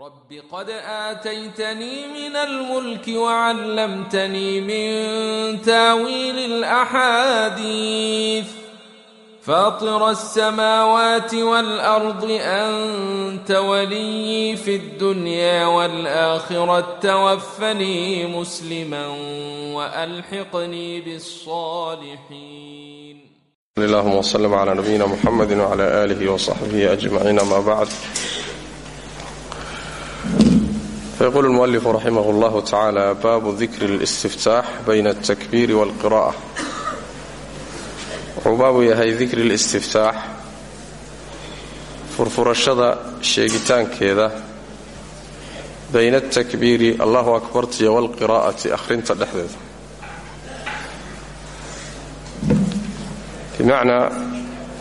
رب قد آتيتني من الملك وعلمتني من تاويل الأحاديث فاطر السماوات والأرض أنت ولي في الدنيا والآخرة توفني مسلما وألحقني بالصالحين اللهم وسلم على نبينا محمد وعلى آله وصحبه أجمعين ما بعد فيقول المؤلف رحمه الله تعالى باب ذكر الاستفتاح بين التكبير والقراءة وباب يهي ذكر الاستفتاح فرفرشada sheegitaankeeda bayna atakbiiri allahu akbartiyo walqiraa'ati akhrinta dhexdeeda bimacnaa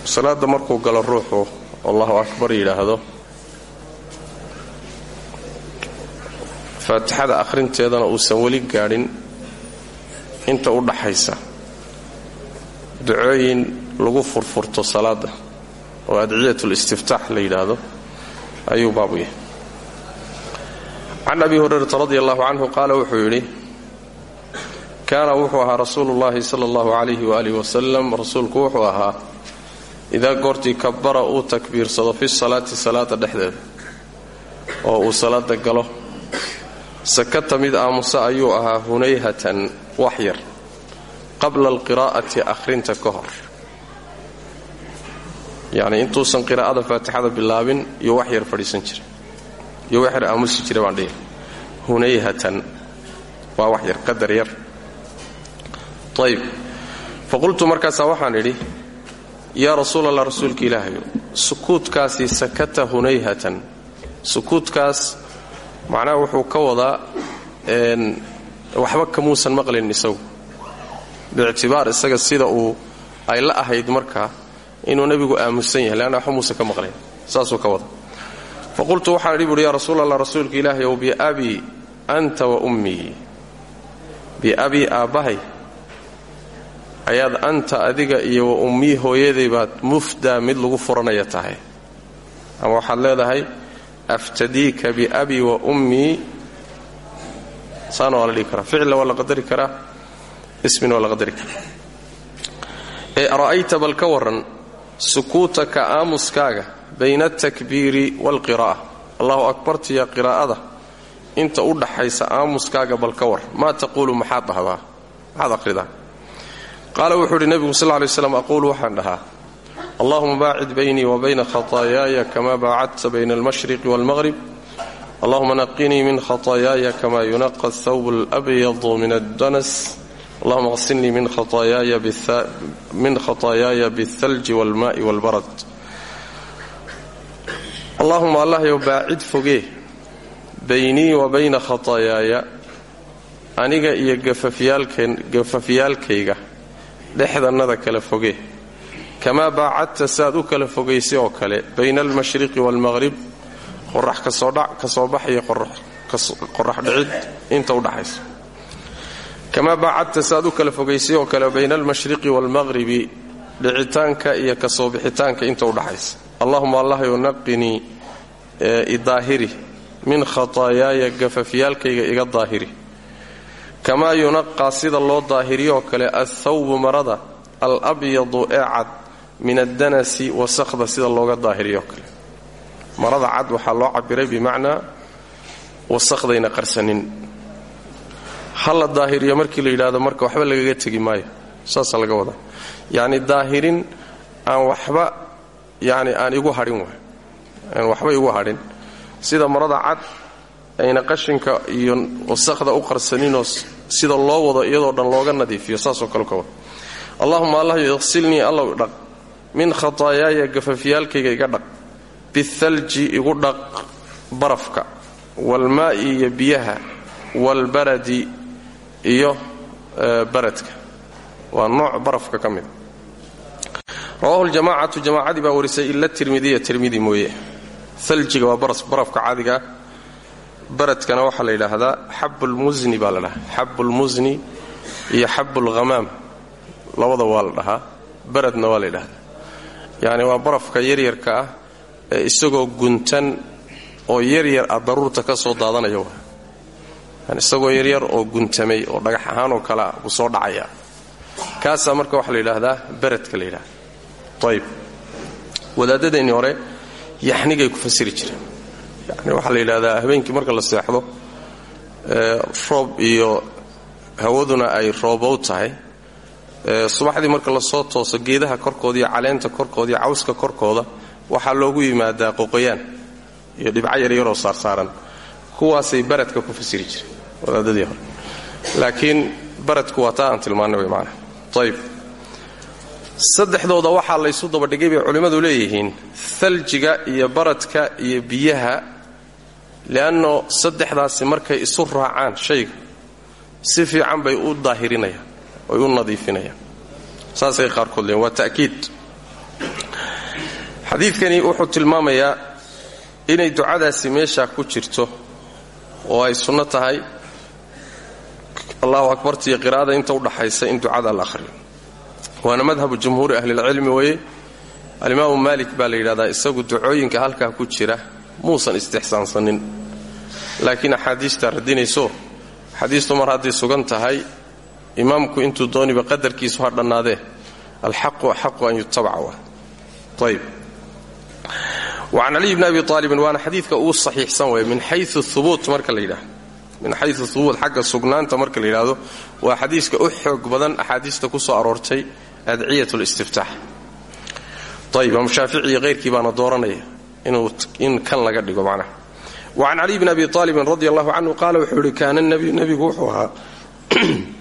salaada markuu galo ruuxu allahu akbar yidhaahdo faatixada akhrinteedana uusan weli gaadhin inta u dhaxaysa. Ducooyin lagu furfurto salaada oo adciyatul-istiftaax la yidhaahdo ayuu baabu yahay. Can abi hurayrata radi allahu canhu qaala wuxuu yidhi kaana wuxuu ahaa rasuulu llaahi sala allahu calayhi waaalih wasalam rasuulku wuxuu ahaa idaa goortii kabara uu takbiirsado fi salaati salaada dhexdeeda oo uu salaada galo sakata mid aamusa ayuu ahaa hunayhatan wax yar qabla alqiraa'ati akhrinta ka hor. Yacnii intuusan qiraa'ada faatixada bilaabin iyo wax yar fadhiisan jira iyo wax yar aamusi jira baan dhihi. Hunayhatan waa wax yar qadar yar. Ayb faqultu markaasaa waxaan idhi yaa rasuul allah rasuulka ilaahayo sukuudkaasi sakata hunayhatan macnaha wuxuu ka wadaa waxba kamuusan maqlin isagu. Biictibaar isaga sida uu ay la ahayd markaa inuu nebigu aamusan yahay leanna waxba muusan ka maqlayn saasuu ka wada faqultu waxaan idhi buuhi yaa rasuul allah rasuulka ilaahay ow biabii anta wa ummii biabii aabbahay ayaad anta adiga iyo wa ummii hooyaday baad mufdaa mid lagu furanaya tahay. Ama waxaad leedahay aftadiika biabii wa ummii saana waa la dhihi karaa. Ficilna waa la qadari karaa. Ismina waa la qadari karaa. Ee ara'ayta bal ka warran sukuutaka aamuskaaga bayna altakbiiri waalqiraa'a allahu akbartiya qiraa'ada. Inta u dhaxaysa aamuskaaga bal ka war maa taquulu maxaad dhahdaa maxaad wuxuu idhi nebigu sal ly slam aquulu waxaan dhahaa allahuma baacid baynii wa bayna khataayaaya kama baacadta bayna almashriqi waalmaqrib allahuma naqinii min khataayaaya kama yunaqa athawb alabyadu min addanas. Allahuma qsilnii min khataayaaya bialthalji waalmaai waalbarad allahuma allahyow baacid fogee baynii wa bayna khataayaaya aniga iyo gafafyaalkayga dhexdannada kala fogee kamaa baacadta saaad kala fogaysay oo kale bayna almashriqi waalmaqrib qorax ka soo bax iyo qorax dhicid inta u dhaxaysa. Kamaa baacadta saaad u kala fogaysay oo kale bayna almashriqi waalmaqribi dhicitaanka iyo ka soo bixitaanka inta u dhaxaysa. Allahuma allahyo naqinii idaahiri min khataayaaya gafafyaalkayga iga daahiri. Kamaa yunaqaa sida loo daahiriyoo kale athawbu marada alabyadu ee cad min addanasi wasaqda sida looga daahiriyoo kale. Marada cad waxaa loo cabiray bimacnaa wasaqdayna qarsanin. Ha daahiriyo markii la yidhahdo marka waxba lagaga tegi maayo. Saasaa laga wadaa. Yacni daahirin aan waxba yani aan igu hadhin aan waxba igu hadhin sida marada cad ayna qashinka iyo wasaqda u qarsaninoo sida loo wado iyadoo dhan looga nadiifiyo saasoo kale ka wada allahuma allahyo iqsilnii allow dhaq min khataayaaya gafafyaalkayga iga dhaq bialji igu dhaq barafka waalmaa'i iyo biyaha waalbaradi iyo baradka. Waa nooc barafka ka mida rawahu ljamacatu jamaacadii baa warisay ila tirmidiya tirmidi mooye. Aljiga waa barafka caadigaa baradkana waxaa la yidhaahdaa xabulmusni baa la dhahaa. Xabulmusni iyo xabulghamaam labada waa la dhahaa. Baradna waa la yacni waa barafka yaryarka ah ee isagoo guntan oo yaryar a daruurta ka soo daadanaya yani isagoo yaryar oo guntamay oo dhagax ahaan oo kalea buu soo dhacaya. Kaasaa marka waxaa la yidhaahdaa beredka la yidhahda ayib wadaadadaennii hore yaxnigay ku fasiri jireen. Yani waxaa la yidhahdaa habeenkii marka la seexdo roob iyo hawaduna ay roobow tahay subaxdii marka la soo tooso geedaha korkooda iyo caleenta korkooda iyo cawska korkooda waxaa loogu yimaadaa qoqoyaan iyo dhibco yaryaroo saarsaaran. Kuwaasay baradka ku fasiri jireen wadaadadii hore. Laakiin baradku waa taa aan tilmaannay way maanaa ayib saddexdooda waxaa laysu dabadhigay bay culimmadu leeyihiin thaljiga iyo baradka iyo biyaha le'anno saddexdaasi markay isu raacaan shayga si fiican bay u daahirinayaan oy u nadiifinayaan saasay qaarkood leeyiin waa ta'kiid. Xadiidkani wuxuu tilmaamayaa inay ducadaasi meeshaa ku jirto oo ay sunno tahay. Allahu akbartiiyo qiraa'ada inta udhaxaysa in ducada la akhriyo. Waana madhabu jumhuuri ahlilcilmi weeye. Alimaamu maalik baa la yidhahdaa isagu ducooyinka halkaa ku jira muusan istixsaansanin. Laakiin axaadiistaa radinayso xadiistu mar hadday sugan tahay imaamku intuu dooniba qadarkiisu ha dhannaadee? Alxaqu axaqu an yutabaca wa. Ayb wacan caliy bni abi aalibin waana xadiidka ugu saxiixsan wey min xayu hubuut marka la min xayu hubuut xagga sugnaanta marka la yidhaahdo waa xadiiska u xoog badan axaadiista ku soo aroortay adciyat listiftaax ayb imaam shaafici iyo hayrkii baana dooranaya in kan laga dhigo macnaha wacan caliy bni abi aalibin radi allahu canhu qaala wuxuu ihi kaana nabigu wuxuu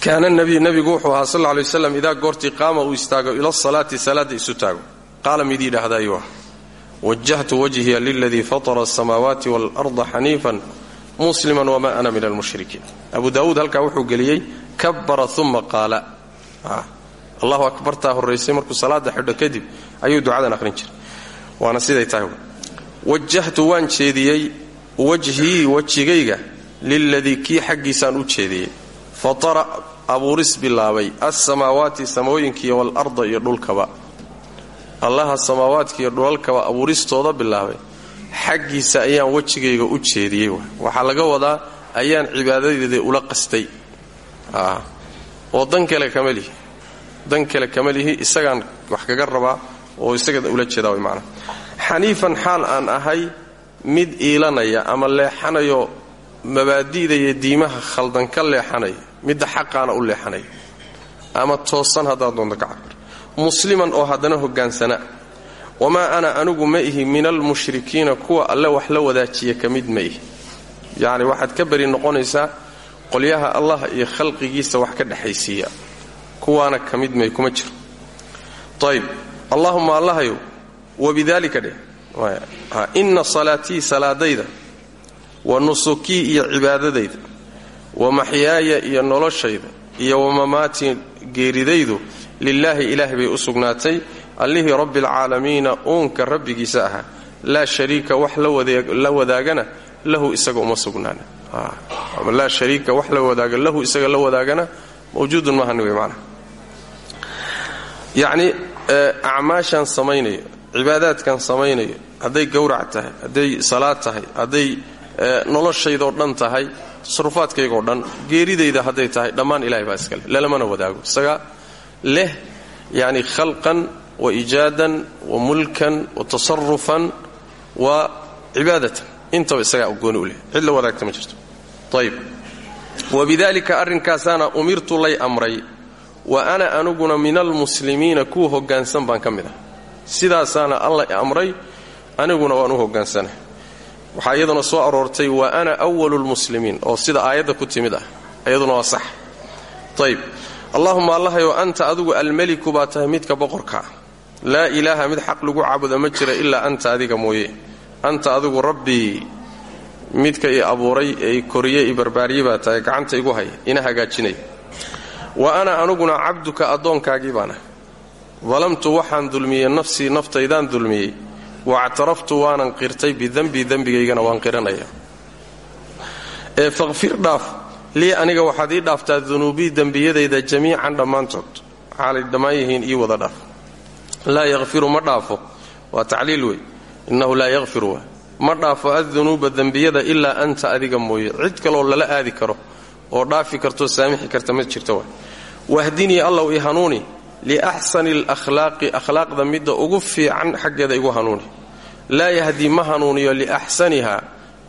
kaana nabiy nebigu wuxuu ahaa sal lay waslam idaa goortii qaama uu istaago ila salaati salaadda isu taago. Qaala mid yidhaahda ayuu ah wajahtu wajhiya liladii fatara asamaawaati waalarda xaniifan musliman wma ana min almushrikiin. Abu daawuud halkaa wuxuu geliyey kabara uma qaala. Allahu akbartaa horraysay markuu salaada xidho kadib ayuu ducadan akhrin jiray. Waana siday tahay wajahtu waan jeediyey wajhii wejigayga liladii kii xaggiisaan u jeediyey fatara abuuris bilaabay alsamaawaati samooyinkiiyo waalarda iyo dhulkaba. Allaha samaawaadka iyo dhulalkaba abuuristooda bilaabay. Xaggiisa ayaan wejigayga u jeediyey waxaa laga wadaa ayaan cibaadadeeda ula qastay. Oo dan kale kama lihi dan kale kama lihi isagaan wax kaga rabaa oo isaga ula jeedaa xaal aan ahay mid iilanaya ama leexanayo mabaadi'da iyo diimaha khaldan ka leexanaya midda xaqaana u leexanaya ama toosan haddaad doonto ka cabir. Musliman oo haddana hogaansana wamaa ana anigu ma ihi min almushrikiina kuwa alle wax la wadaajiya ka mid ma ihi. Yacni waxaad ka beri noqonaysaa qolyaha allah iyo khalqigiisa wax ka dhexaysiiya. Kuwaana ka mid may kuma jiro. Ayb allahuma allahayow wabidaalika dheh. Inna salaatii salaadayda wa nusukii iyo cibaadadayda wa maxyaaya iyo noloshayda iyo wa mamaatii geeridaydu lilaahi ilaahay bay u sugnaatay. Allihii rabbialcaalamiina uunka rabbigiisa ahaa. Laa shariika wax la wadaagana lahu isaga uma sugnaana. Laa shariika wax la wadaaga lahu isaga la wadaagana mawjuudun mahani wey macnaha. Yacni acmaashaan samaynayo cibaadaadkan samaynayo hadday gowrac tahay hadday salaad tahay hadday noloshaydoo dhan tahay tasrufaadkaygoo dhan geeridayda hadday tahay dhammaan ilahay baa iskale lalamana wadaago. Isaga leh yani khalqan wa ijaadan wa mulkan wa tasarufan wa cibaadatan. Intaba isagaa gooni u leh. Cid la wadaagta ma jirto. Ayb wabidalika arrinkaasaana umirtu lay amray wa ana anuguna min almuslimiina kuwa hoggaansan baan ka mid ah sidaasaana alla amray aniguna waan u hoggaansana waxaa iyaduna soo aroortay wa ana walu lmuslimiin oo sida aayadda ku timid ah. Iyaduna waa sax. Ayb allahuma allahayow anta adigu almeliku baa tahay midka boqorkaa laa ilaaha mid xaq lagu caabuda ma jira ilaa anta adiga mooye. Anta adigu rabbii midka i abuuray ee i koriyey i barbaariyey gacanta igu haya ina hagaajinaya wa ana aniguna cabduka addoonkaagii baana. Dalamtu waxaan dulmiyey nafsii naftaydaan dulmiyey wactaraftu waanan qirtay bidembii dembigaygana waan qiranaya ee faqfir dhaaf lii aniga waxaad ii dhaaftaa dunuubii dembiyadayda jamiican dhammaantood xaalay dhammaan yihiin ii wada dhaaf laa yakfiru ma dhaafo waa tacliil wey innahu laa yakfiru ma dhaafo addunuuba dembiyada ilaa anta adiga mooye cid kaloo lala aadi karo oo dhaafi kartoo saamixi karta ma jirto wa wahdinii allow i hanuuni liaxsani alakhlaaqi akhlaaqda midda ugu fiican xaggeeda igu hanuuni laa yahdii ma hanuuniyo liaxsaniha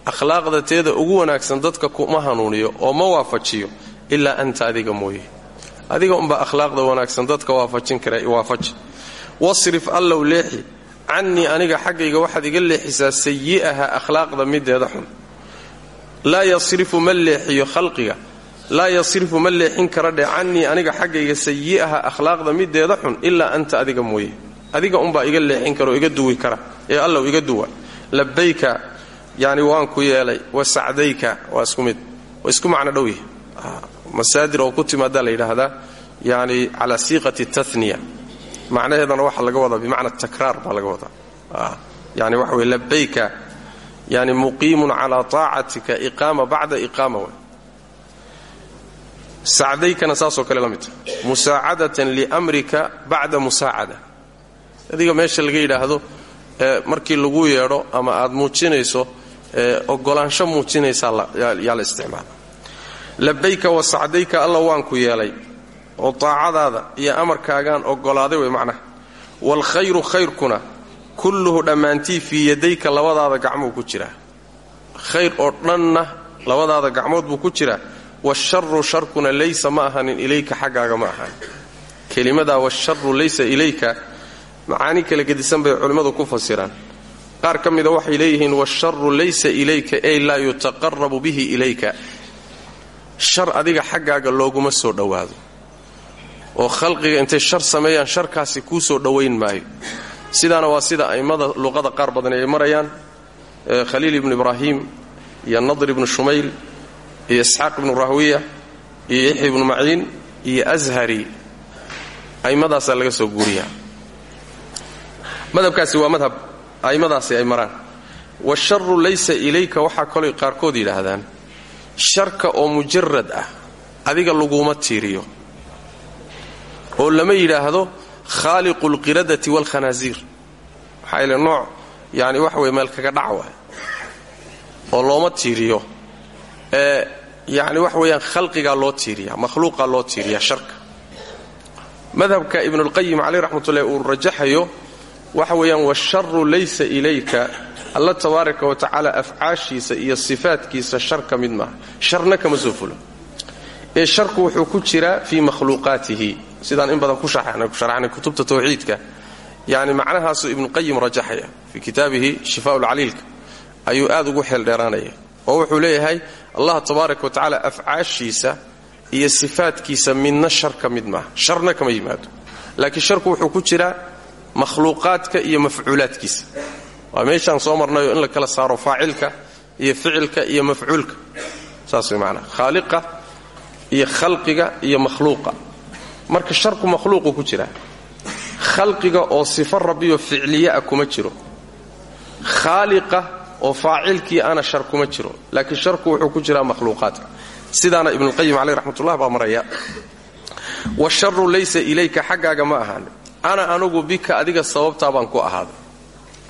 akhlaaqda teeda ugu wanaagsan dadka kuma hanuuniyo oo ma waafajiyo ilaa anta adiga mooye adiga umbaa akhlaaqda wanaagsan dadka waafajin kara waafaji wasrif allow leexi cannii aniga xaggayga waxaad iga leexisaa sayi'aha akhlaaqda mideeda xun laa yasrifu ma leexiyo khalqiga laa yasrifu ma leexin kara dheh aniga xaggayga sayi'aha akhlaaqda mideeda xun ilaa anta adiga mooye. Adiga umbaa iga leexin kara oo iga duwi kara ee allow iga duwa. Labayka yani waan ku yeelay wa sacdayka waa isku mid. Isku macno dhow yahay. Masaadir oo ku timaadaa la yidhaahdaa yani calaa siiqati taniya macnaheedana waxaa laga wadaa bimacna takraar baa laga wadaa. Yani waxa wey labayka yani muqiimun calaa taacatika iqaama bacda sacdaykana saasoo kale la midta musaacadatan liamrika bacda musaacada. Adiga meesha laga yidhaahdo markii lagu yeedho ama aad muujinayso ogolaansho muujinaysaa yaa la isticmaala. Labayka wa sacdayka alla waan ku yeelay. Oo taacadaada iyo amarkaagaan ogolaaday way macnaha. Waalkhayru khayrkuna kulluhu dhammaantii fii yadayka labadaada gacmuu ku jiraa. Khayr oo dhanna labadaada gacmood buu ku jiraa washaru sharkuna laysa ma ahanin ilayka xaggaaga ma ahanin kelimadaa washaru laysa ilayka macaani kala gedisan bay culimmadu ku fasiraan. Qaar ka mida waxay leeyihiin washaru laysa ilayka ey laa yutaqarabu bihi ilayka. Shar adiga xaggaaga looguma soo dhowaado. Oo khalqiga intay shar sameeyaan sharkaasi kuu soo dhowayn maayo. Sidaana waa sida a'immada luqada qaar badan ay marayaan khaliil ibnu ibraahim iyo nadr ibnu shumayl iyo isxaaq ibnu rahwiya iyo yaxya ibnu maciin iyo ashari a'immadaasaa laga soo guuriyaa madhabkaasi waa madhab a'immadaasi ay maraan. Washaru laysa ilayka waxaa kaloo qaarkood yidhaahdaan sharka oo mujarad ah adiga laguma tiiriyo. Oo lama yidhaahdo khaaliqu lqiradati waalkhanaasiir waxaa ile nooc yani waxa weye meel kaga dhac oo looma tiiriyo yani waxa weeyaan khalqigaa loo tiiriya makhluuqaa loo tiiriya sharka. Madhabka ibnulqayim caleyh raxmatullahi uu rajaxayo waxa weeyaan washaru laysa ilayka. Alla tabaaraka wa tacaala afcaashiisa iyo sifaatkiisa shar ka mid sharna kama soo ee sharku wuxuu ku jiraa fii makhluuqaatihi. Sidaan in badan ku sharaxnay kutubta tawxiidka. Yani macnahaasuu ibnuqayim rajaxaya fii kitaabihi shifaa lcaliilka ayuu aad ugu xeeldheeraanaya oo wuxuu leeyahay allah tabaaraka wa tacaala afcaashiisa iyo sifaatkiisa midna shar ka mid maaha. Sharna kama yimaado. Laakiin sharku wuxuu ku jiraa makhluuqaadka iyo mafcuulaadkiisa. Waa meeshaan soo marnayo in la kala saaro faacilka iyo ficilka iyo mafcuulka. Saas way maanaa khaaliqa iyo khalqiga iyo makhluuqa. Marka sharku makhluuquu ku jiraa khalqiga oo sifo rabbiyo ficliyaa kuma jiro. Khaaliqa oo faacilkii ana shar kuma jiro laakiin sharku wuxuu ku jiraa makhluuqaadka. Sidaana ibnuqayim caleyh raxmatullah baa maraya washaru laysa ilayka xaggaaga ma ahaan ana anugu bika adiga sababtaa baan ku ahaaday.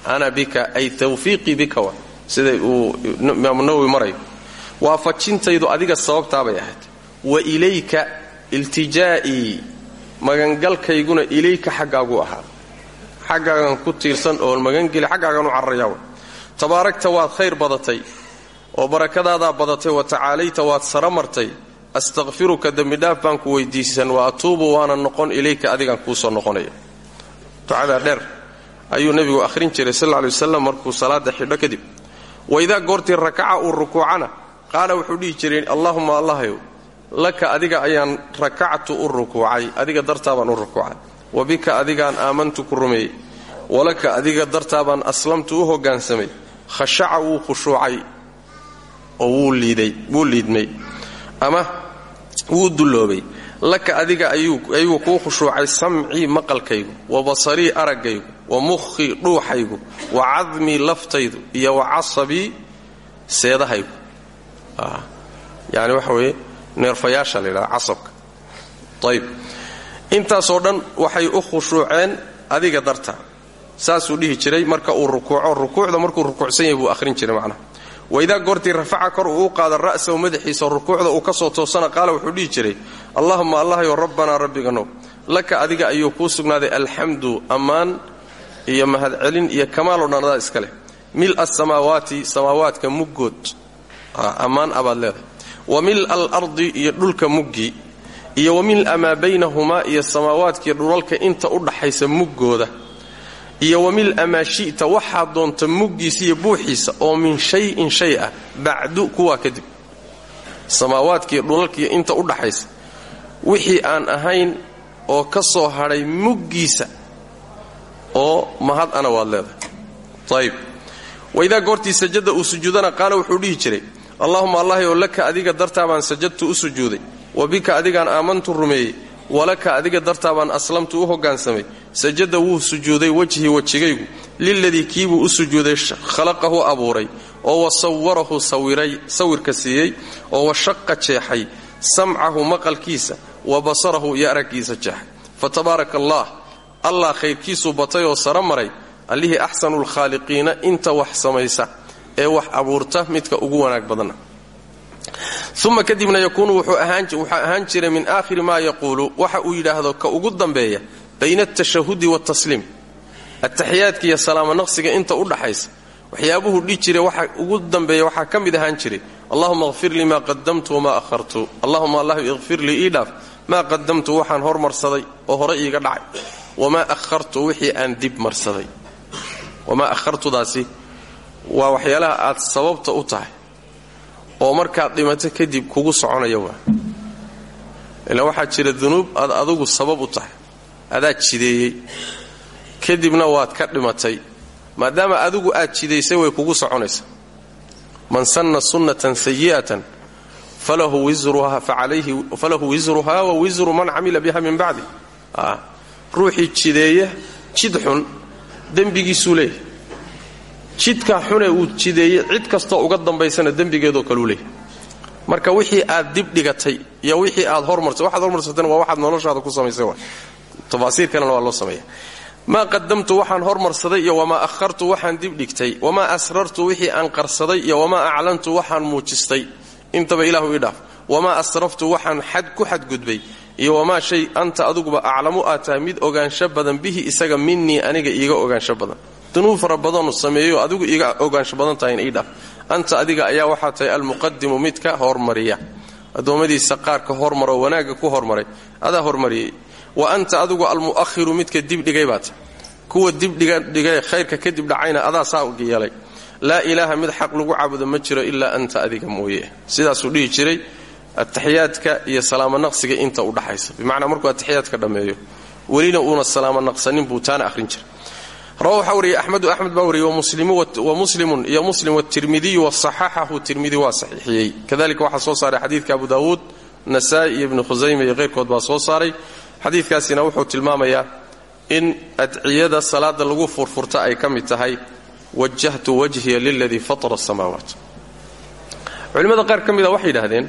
Ana bika ay tawfiiqii bika wa. Siday uu imaamu nawowi marayo waafajintaydu adiga sababtaabay ahayd. Wa ilayka iltijaa'ii magangalkayguna ilayka xaggaagu ahaaday xaggaagan ku tiirsan oon magangeli xaggaagan u cararayaa tabaaragta waad khayr badatay oo barakadaadaa badatay wa tacaalayta waad sara martay astakfiruka dembidhaaf baan ku weydiisan wa atuubu waana noqon ilayka adigaan kuusoo noqonaya. Ducadaa dheer ayuu nebigu akhrin jiray sal lay waslam markuu salaada xidho kadib. Waidaa goortii rakaca uu rukuucana qaala wuxuu dhihi jiray allahuma allahyow laka adiga ayaan rakactu u rukuucay adiga dartaabaan u rukuucay. Wa bika adigaan aamantu ku rumeeyey. Walaka adiga dartaabaan aslamtu u hoggaansamay khashaca wuu khushuucay oo wuu liidmay. Ama wuu dulloobay. Laka adiga ayuu kuu khushuucay samcii maqalkaygu wa basarii araggaygu wa mukhii dhuuxaygu wa cadmii laftaydu iyo wa casabii seedahaygu. Yani waxa weeye neerfayaasha la yidhahda casabka. Ayb intaasoo dhan waxay u khushuuceen adiga darta saasuu dhihi jiray marka uu rukuuco. Rukuucda markuu rukuucsan yahay buu akhrin jiray macnaha waidaa goortii rafaca kor uu u qaada ra'sahu madaxiisa rukuucda uu ka soo toosana qaala wuxuu dhihi jiray allahuma allahyo rabbanaa rabbiganow laka adiga ayuu kuu sugnaaday alxamdu ammaan iyo mahadcelin iyo kamaaloo dhan adaa iska leh. Mil asamaawaati samaawaadka muggood ammaan abaad leedahay. Wa mil alardi iyo dhulka muggii iyo wa mil maa baynahumaa iyo samaawaadkiiyo dhulalka inta u dhaxaysa muggooda iyo wa mil amaa shi'ta waxaad doonta muggiisa iyo buuxiisa oo min shayin shay ah bacdu kuwaa kadib. Samaawaadkiiyo dhulalkiiyo inta u dhaxaysa. Wixii aan ahayn oo ka soo hadhay muggiisa oo mahad ana waad leedahay. Ayb waidaa goortii sajada uu sujuudana qaala wuxuu dhihi jiray allahuma allahi oo laka adiga dartaa baan sajadtu u sujuuday wa bika adigaan aamantu rumeeyey walaka adiga dartaa baan aslamtu u hoggaansamay sajada wuu sujuuday wejhii wejigaygu liladii kiibuu u sujuuday khalaqahu abuuray oo wa sawiray sawirka siiyey oo wa shaqa jeexay samcahu maqalkiisa wa basarahu iyo araggiisa jeexay. Fa tabaaraka allah khayrkiisuu batay oo sara maray allihii axsanu inta wax samaysa ee wax abuurta midka ugu wanaag badanna uma kadibna yakuunu wuxuu ahaan jiray min aakhiri maa yaquulu waxa uu yidhaahdo ka ugu dambeeya bayna altashahudi waatasliim ataxiyaadka iyo salaamo naqsiga inta u dhaxaysa waxyaabuhu dhi jira waxa ugu dambeeya waxaa ka mid ahaan jiray allahuma qfir lii maa qadamtu wamaa ahartu allahuma allah ikfir lii ii dhaaf maa qadamtu waxaan hormarsaday oo hore iiga dhacay wamaa ahartu wixii aan dib marsaday. Wamaa ahartudaasi waa aad sababta u tahay oo markaad dhimato kadib kugu soconaya waa ilaa waxaa jira dunuub aad adugu sabab u tahay. Adaad jideeyey. Kadibna waad ka dhimatay. Maadaama adigu aad jidaysay way kugu soconaysa. Man sanna sunnatan sayi'atan falahu wisruhaa wa wisru man camila biha min bacdi ruuxii jideeya jid xun dembigiisuu leeyahy jidkaa xunee uu jideeyey cid kastoo uga dambaysana dembigeedoo kaleu marka wixii aad dib dhigatay iyo wixii aad hormarsay waxaad hormarsatana waa waxaad noloshaada ku samaysay tafaasiir kalena waa loo sameeya. Maa qadamtu waxaan hormarsaday iyo wamaa ahartu waxaan dib dhigtay wamaa asrartu wixii aan qarsaday iyo wamaa aclantu waxaan muujistay. Intaba ilaahu ii dhaaf. Wamaa asraftu waxaan xad ku xadgudbay iyo wamaa shay anta aduguba aclamu aad mid ogaansho badan bihi isaga minii aniga iiga ogaansho badan dunuub fara badanu sameeyo adigu iiga ogaansho badan tahay in ii dhaaf. Anta adiga ayaa waxaa tahay almuqadimu midka hormariya. Addoommadiisa qaarka hormaroo wanaagga ku hormaray adaa hormariyey. Wa anta adigu almu'ahiru midka dibdhigay baa tahay kuwa dibdhigay khayrka kadib dhacayna adaa saa yeelay laa ilaaha mid xaq lagu caabudo ma jiro ilaa anta adiga mooye. Sidaasuu dhihi jiray ataxiyaadka iyo salaamo naqsiga inta u dhaxaysa. Bimacnaa markuu ataxiyaadka dhammeeyo welina uuna salaamo naqsanin buu taana jiray rawa waxaa wariyey axmedu axmed baa wariyey wa muslimun iyo muslim watirmidiyu wasaxaxahu tirmidi waa saxiixiyey. Kadalika waxaa soo saaray xadiidka abu daawuud nasaa-i iyo ibnu khusayma iyo keyrkood baa soo saaray. Xadiidkaasina wuxuu tilmaamayaa in adciyada salaada lagu furfurta ay ka mid tahay wajahtu wajhiya liladii fatara asamaawaat culimmada qaar ka mida waxay yidhaahdeen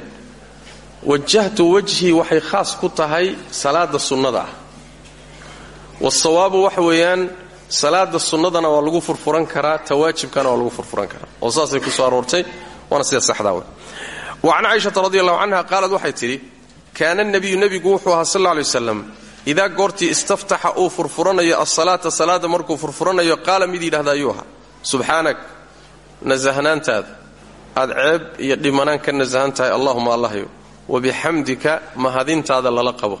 wajahtu wajhii waxay khaas ku ah salaada sunnadana waa lagu furfuran karaa tawaajibkana waa lagu furfuran karaa. Oo saasay ku soo aroortay waana sida saxdaa wey wa can caaishata radi allahu canha qaalad waxay tidhi kaana nabiyu nebigu wuxuu ahaa sal lay waslam idaa goortii istaftaxa uu furfuranayo asalaata salaada markuu furfuranayo qaala mid yidhahda ayuu ahaa subxaanak nasahnaantaada aad ceeb iyo dhimanaan ka nasahan tahay mahadintaada lala qabo.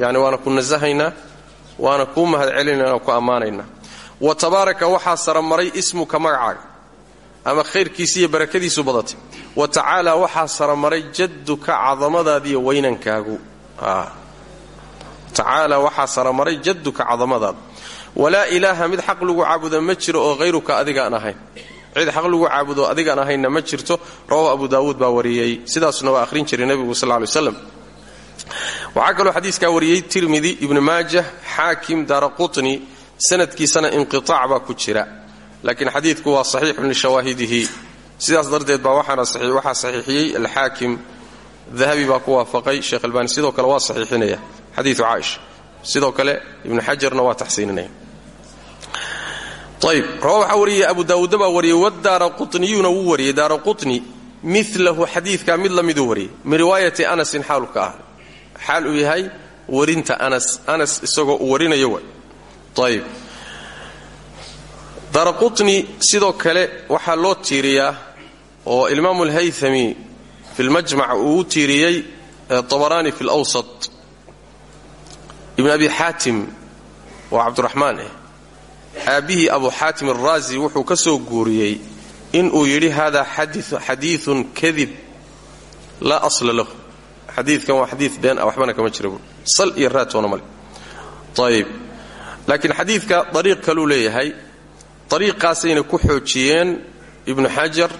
Yani waana ku nasahaynaa waana kuu mahadcelinaynaa ku ammaanaynaa wa tabaaraka waxaa saramaray ismuka magacaaga ama khayrkiisi iyo barakadiisu badatay. Wa tacaala waxaa saramaray jadduka cadamadaadiiyo weynankaagu tacaala waxaa saramaray jadduka cadamadaada walaa ilaaha mid xaq lagu caabuda ma jiro oo hayruka adigaan ahayn. Cid xaq lagu caabudo adigaan ahaynna ma jirto rawahu abu daawuud baa wariyey. Sidaasuna waa ahrin jiray nebigu sal lay slam waxaa kaloo xadiiskaa wariyey tirmidi ibnu maajah xaakim daara qutni sanadkiisana inqiaac baa ku jira. Laakiin xadiidku waa saxiixun lishawaahidihi sidaas darteed baa waxaa saxiixiyey alxaakim. Dahabi baa ku waafaqay sheekh albaani sidoo kale waa saxiixinaya. Xadiiu caaisha. Sidoo kale ibnu xajarna waa taxsiininaya. Ayb rawa waxaa abu daawuudda baa wariyey wadaara quطniyuna wuu wariyey daara quطni milahu xadiidkaa mid la min riwaayati anasin xaalu ka ah xaal uu yahay warinta anas. Anas isagoo uu warinayo wa ayb daara quطni sidoo kale waxaa loo tiiriyaa oo imaamu اlhaythami fi lmajmac uu u tiiriyey abaraani fi lwsat ibn abi xaatim waa cabduraxmaan eh. Aabbihii abu xaatim araazi wuxuu ka soo guuriyey inuu yidhi hada xadiiun kadib laa asla lahu xadiikan waa xadii been ah waxbana kama jira buui sal iyo raatoona male ayib laakiin xadiidka dariiq kaluu leeyahay dariiqaasayna ku xoojiyeen ibnu xajar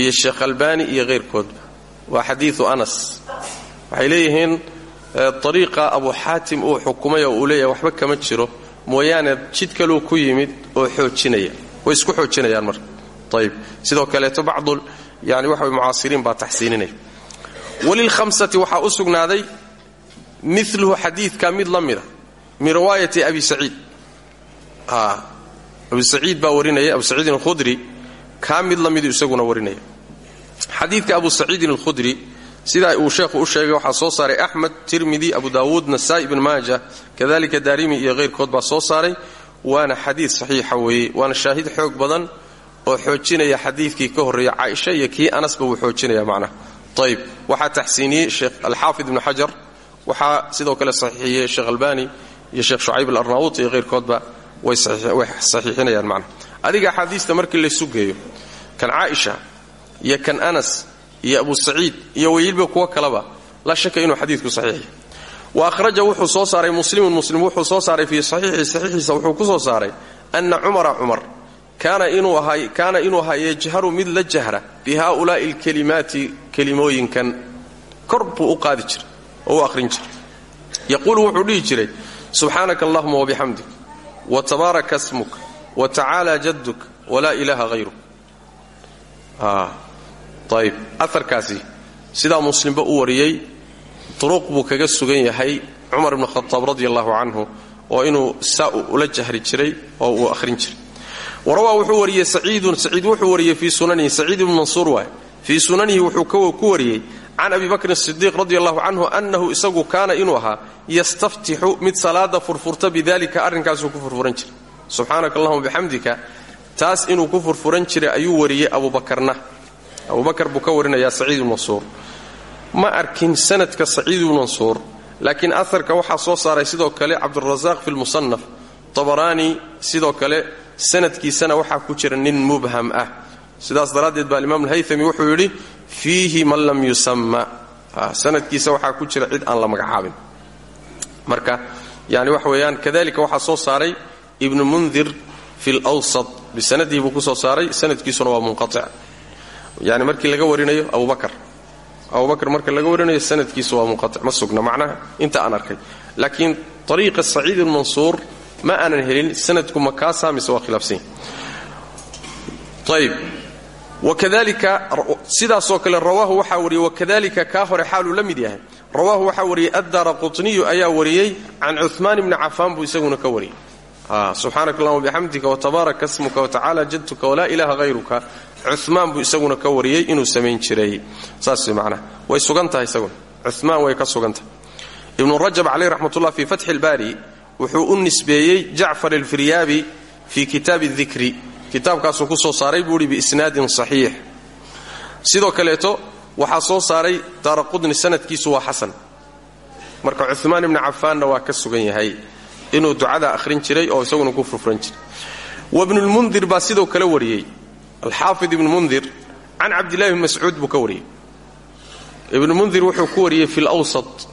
iyo sheekh albani iyo hayrkoodba waa xadiiu anas. Waxay leeyihiin ariiqa abu xaatim uu xukumay oo uu leeyahay waxba kama jiro. Mooyaane jid kaluu ku yimid oo xoojinaya way isku xoojinayaan marka. Ayib sidoo kaleeto walilhamsati waxaa u sugnaaday miluhu xadiidka mid la mida min riwaayati abi saciid. Abi saciid baa warinaya abu saciidin alkhudri kaa mid la isaguna warinaya. Xadiidka abu saciidin alkhudri sidaa uu sheekhu u sheegay waxaa soo saaray axmed tirmidi abu daawuud nasaai ibn maaja kadalika daarimi iyo hayrkood baa soo saaray. Waana xadiid saxiixa weeye waana shaahid xoog badan oo xoojinaya xadiidkii ka horreeya caaisha iyo kii anasba wuu xoojinaya macnaha ayb waxaa taxsiiniyey sheekh alxaafid ibnu xajar waxaa sidoo kale saxiixiyey sheekh albani iyo sheekh shucayb alarnaawut iyo hayrkoodba way saxiixinayaan macnaha adiga axaadiista markii laysu geeyo kan caaisha iyo kan anas iyo abu saciid iyo weliba kuwo kaleba laa shaka inuu xadiidku saxiixya wa ahraja wuxuu soo saaray muslimun muslim wuxuu soo saaray fii saxiixi saxiixiisa wuxuu ku soo saaray ana cumara cumar kaana inuu ahaa yajharu mid la jahra bi haaulaa'i alkelimaati kelimooyinkan kor buu u qaadi jiray oo u ahrin jiray. Yaquulu wuxuu dhihi jiray subxaanaka allahuma wabixamdik wa tabaaraka smuk wa tacaala jadduk walaa ilaaha hayruk ayb aarkaasi sidaa muslimba u wariyey duruq buu kaga sugan yahay cumar ibn khataab radi allahu canhu oo inuu ula jahri jiray oo uu ahrin jiray. Warawaa wuxuu wariyey saciidun saciid wuxuu wariyey fii sunanihi saciid ibnu mansuur waay fii sunanihi wuxuu ku wariyey can abi bakrin sidiiq radi allahu canhu annahu isagu kaana inuu ahaa yastaftixu mid salaada furfurta bidalika arrinkaasuu ku furfuran jiray. Subxaanaka allahuma taas inuu ku furfuran jiray ayuu wariyey abubakarna abubakar buu ka warinayaa saciid ibnu mansuur. Ma arkin sanadka saciid ibnu mansuur laakiin aharka waxaa soo saaray sidoo kale cabdurasaaq fi lmusanaf tabaraani sidoo kale sanadkiisana waxaa ku jira nin mubham ah sidaas daraaddeed baa alimaam alhayami wuxuu yidhi fiihi man lam yusamma. Sanadkiisa waxaa ku jira cid aan la magacaabin. Marka yani waxa weeyaan kadalika waxaa soo saaray ibnu mundir fi lwsat bisanadihi buu soo saaray sanadkiisuna waa munqaic yani markii laga warinayo abubakar abubakar marka laga warinayo sanadkiisu waa munqaic ma sugna inta aan arkay. Laakiin ariiqa saciid ibn mansuur ma aanan helin sanadku ma kaasaa mise waa wakadalika sidaasoo kale rawaahu waxaa wariyey wakadalika kaa hore xaaluu la mid yahay. Rawaahu waxaa wariyey addaara qutniyu ayaa wariyey can cumaan ibni cafaan buu isaguna ka wariyey. Subxaanaka allahuma bixamdika watabaaraka smuka watacaala jadtuka walaa ilaaha hayruka cumaan buu isaguna ka wariyey inuu samayn jiray. Saas macnaha way sugan isaguna. Cumaan way ka sugan tahay. Rajab caleyh raxmatullah fii fatxi ilbaari wuxuu u nisbeeyey jacfar alfiryaabi fii kitaabi dikri kitaabkaasuu ku soo saaray buu ihi biisnaadin saxiix. Sidoo kaleeto waxaa soo saaray daara qudni sanadkiisu waa xasan. Marka cumaan ibni cafaanna waa ka sugan yahay inuu ducada akhrin jiray oo isaguna ku furfuran jiray. Wabnulmundir baa sidoo kale wariyey. Alxaafid ibnu mundir can cabdillahi bni mascuud buu ka wariyey. Ibnu mundir wuxuu ku wariyey fi lwsat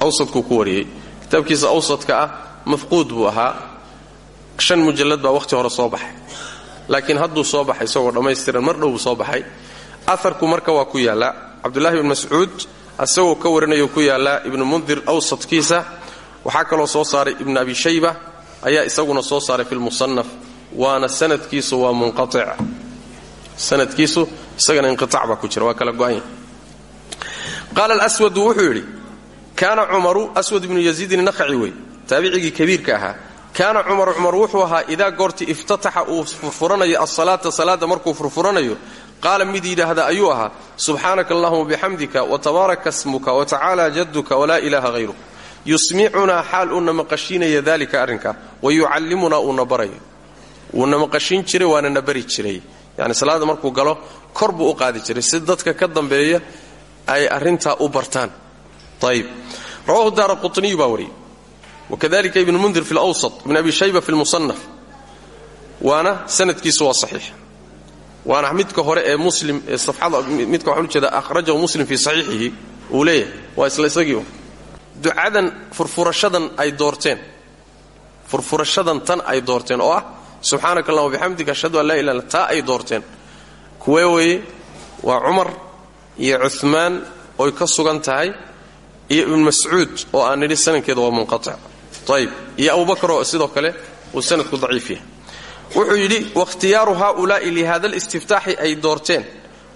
awsadkuu ku wariyey. Kitaabkiisa awsadka ah mafquud buu ahaa shan mujallad baa wakhti hore soo baxay. Laakiin hadduu soo baxay isagoo dhammaystiran mar dhow buu soo baxay. Aharku marka waa ku yaallaa. Cabdullahi ibni mascuud isagoo ka warinayo ku yaallaa ibnu mundir awsadkiisa. Waxaa kaloo soo saaray ibnu abi shayba. Ayaa isaguna soo saaray fi lmusanaf waana sanadkiisu waa munqaic sanadkiisu isagana inqiaac baa ku jira. Waa kala go'anya qaala alswadu wuxuu yidhi kaana cumaru aswad ibnu yaziidin naqaci wey taabicigii kabiirka ahaa kaana cumar cumar wuxuu ahaa idaa goorti iftataxa uu furfuranayo asalaata salaada markuu furfuranayo qaala mid yidhaahda ayuu ahaa subxaanaka allahuma bixamdika watabaaraka smuka watacaala jaduka walaa ilaaha hayruk yusmicunaa xaal uuna maqashiinaya dalika arrinkaa wayucallimunaa uuna barayo. Wuuna maqashiin jiray waana na bari jiray. Yani salaada markuu galo kor u qaadi jiray. Si dadka ka dambeeya ay arrintaa u bartaan. Ayb rawahu daara wariyey wakadalika ibnu mundir fi lwsat ibn abi shayba fi lmusanaf waana sanadkiisu waa saxiix waana midka hore ee muslim ee safxada midka waxaan ujeeda akhrajahu muslim fii saxiixihi uu leeyahay waa isla isagii ducadan furfurashadan ay doorteen furfurashadan tan ay doorteen oo ah subxaanaka allahuma bixamdika ashhadu an laa ilah illa taa ay doorteen kuwee weeye waa cumar iyo cumaan oy ka sugan tahay iyo ibn mascuud oo aan nidhi sanadkeeda waa ayb iyo abubakar oo sidoo kale uu sanadku daciif yahay. Wuxuu yidhi wakhtiyaaru haaulaa'i lihada listiftaaxi ay doorteen.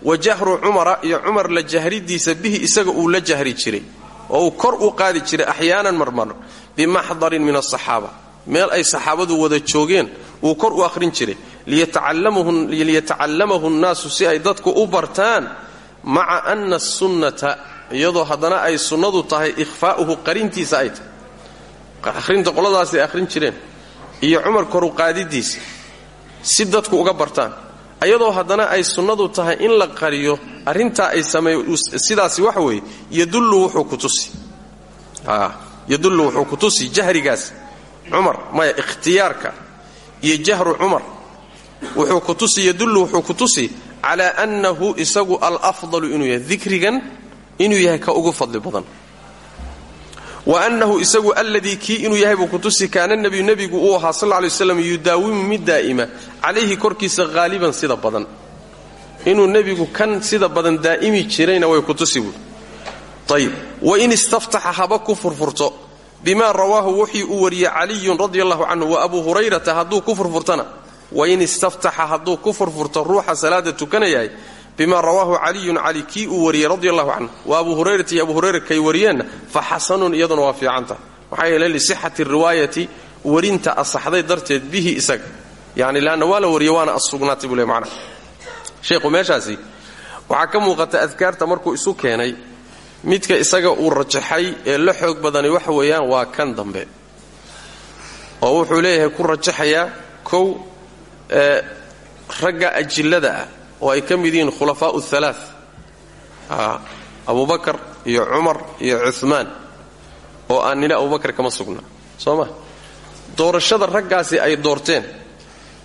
Wa jahru cumara iyo cumar la jahridiisa bihi isaga uu la jahri jiray. Oo uu kor u qaadi jiray axyaanan marmar bimaxdarin min asaxaaba meel ay saxaabadu wada joogeen wuu kor u akhrin jiray. Liyatacallamahu nnaasu si ay dadku u bartaan maca ana asunnata iyadoo haddana ay sunnadu tahay ikhfaa'uhu qarintiisa ay tahay ahrinta qoladaasay akhrin jireen iyo cumar koru qaadidiisa si dadku uga bartaan. Ayadoo haddana ay sunnadu tahay in la qariyo arrintaa ay sameey sidaasi waxa weeye yadullu wuxuu ku tusi. Yadullu wuxuu ku tusi jahrigaas. Cumar maya ikhtiyaarka. Iyo jahru cumar wuxuu ku tusi yadullu wuxuu ku tusi calaa annahu isagu alafdalu inuu yahay. Dikrigan inuu yahay ka ugu fadli badan wa annahu isagu alladii kii inuu yahay buu ku tusi kaana nebiyu nebigu uu ahaa sal ly waslam yudaawimu mid daa'ima calayhi korkiisa haaliban sida badan. Inuu nebigu kan sida badan daa'imi jirayna way ku tusi buui ayib wain istaftaxa haba ku furfurto bima rawaahu wuxii uu wariyey caliyun radi allahu canhu wa abu hurayrata hadduu ku furfurtana. Wain istaftaxa hadduu ku furfurto ruuxa salaada tukanayahay bima rawaahu caliyun cali kii uu wariyey radi allahu canhu. Wa abu hurayrata iyo abu hurayra kay wariyeenna fa xasanun iyaduna waa fiicanta. Maxaa yeele lisixati riwaayati warinta asaxday darteed bihi isaga. Yani leanna waa la wariye waana assugnaatay buu le macnaha sheekhu meeshaasi waxaa ka muuqata adkaarta isu keenay midka isaga uu rajaxay ee la xoog badani waxa weeyaan waa kan dambe. Oo wuxuu leeyahay ku rajaxayaa kow ragga ajillada ah oo ay ka mid yihiin khulafaa'u alaa abubakar iyo cumar iyo cumaan oo aan nina abubakar kama sugna. Soo ma? Doorashada raggaasi ay doorteen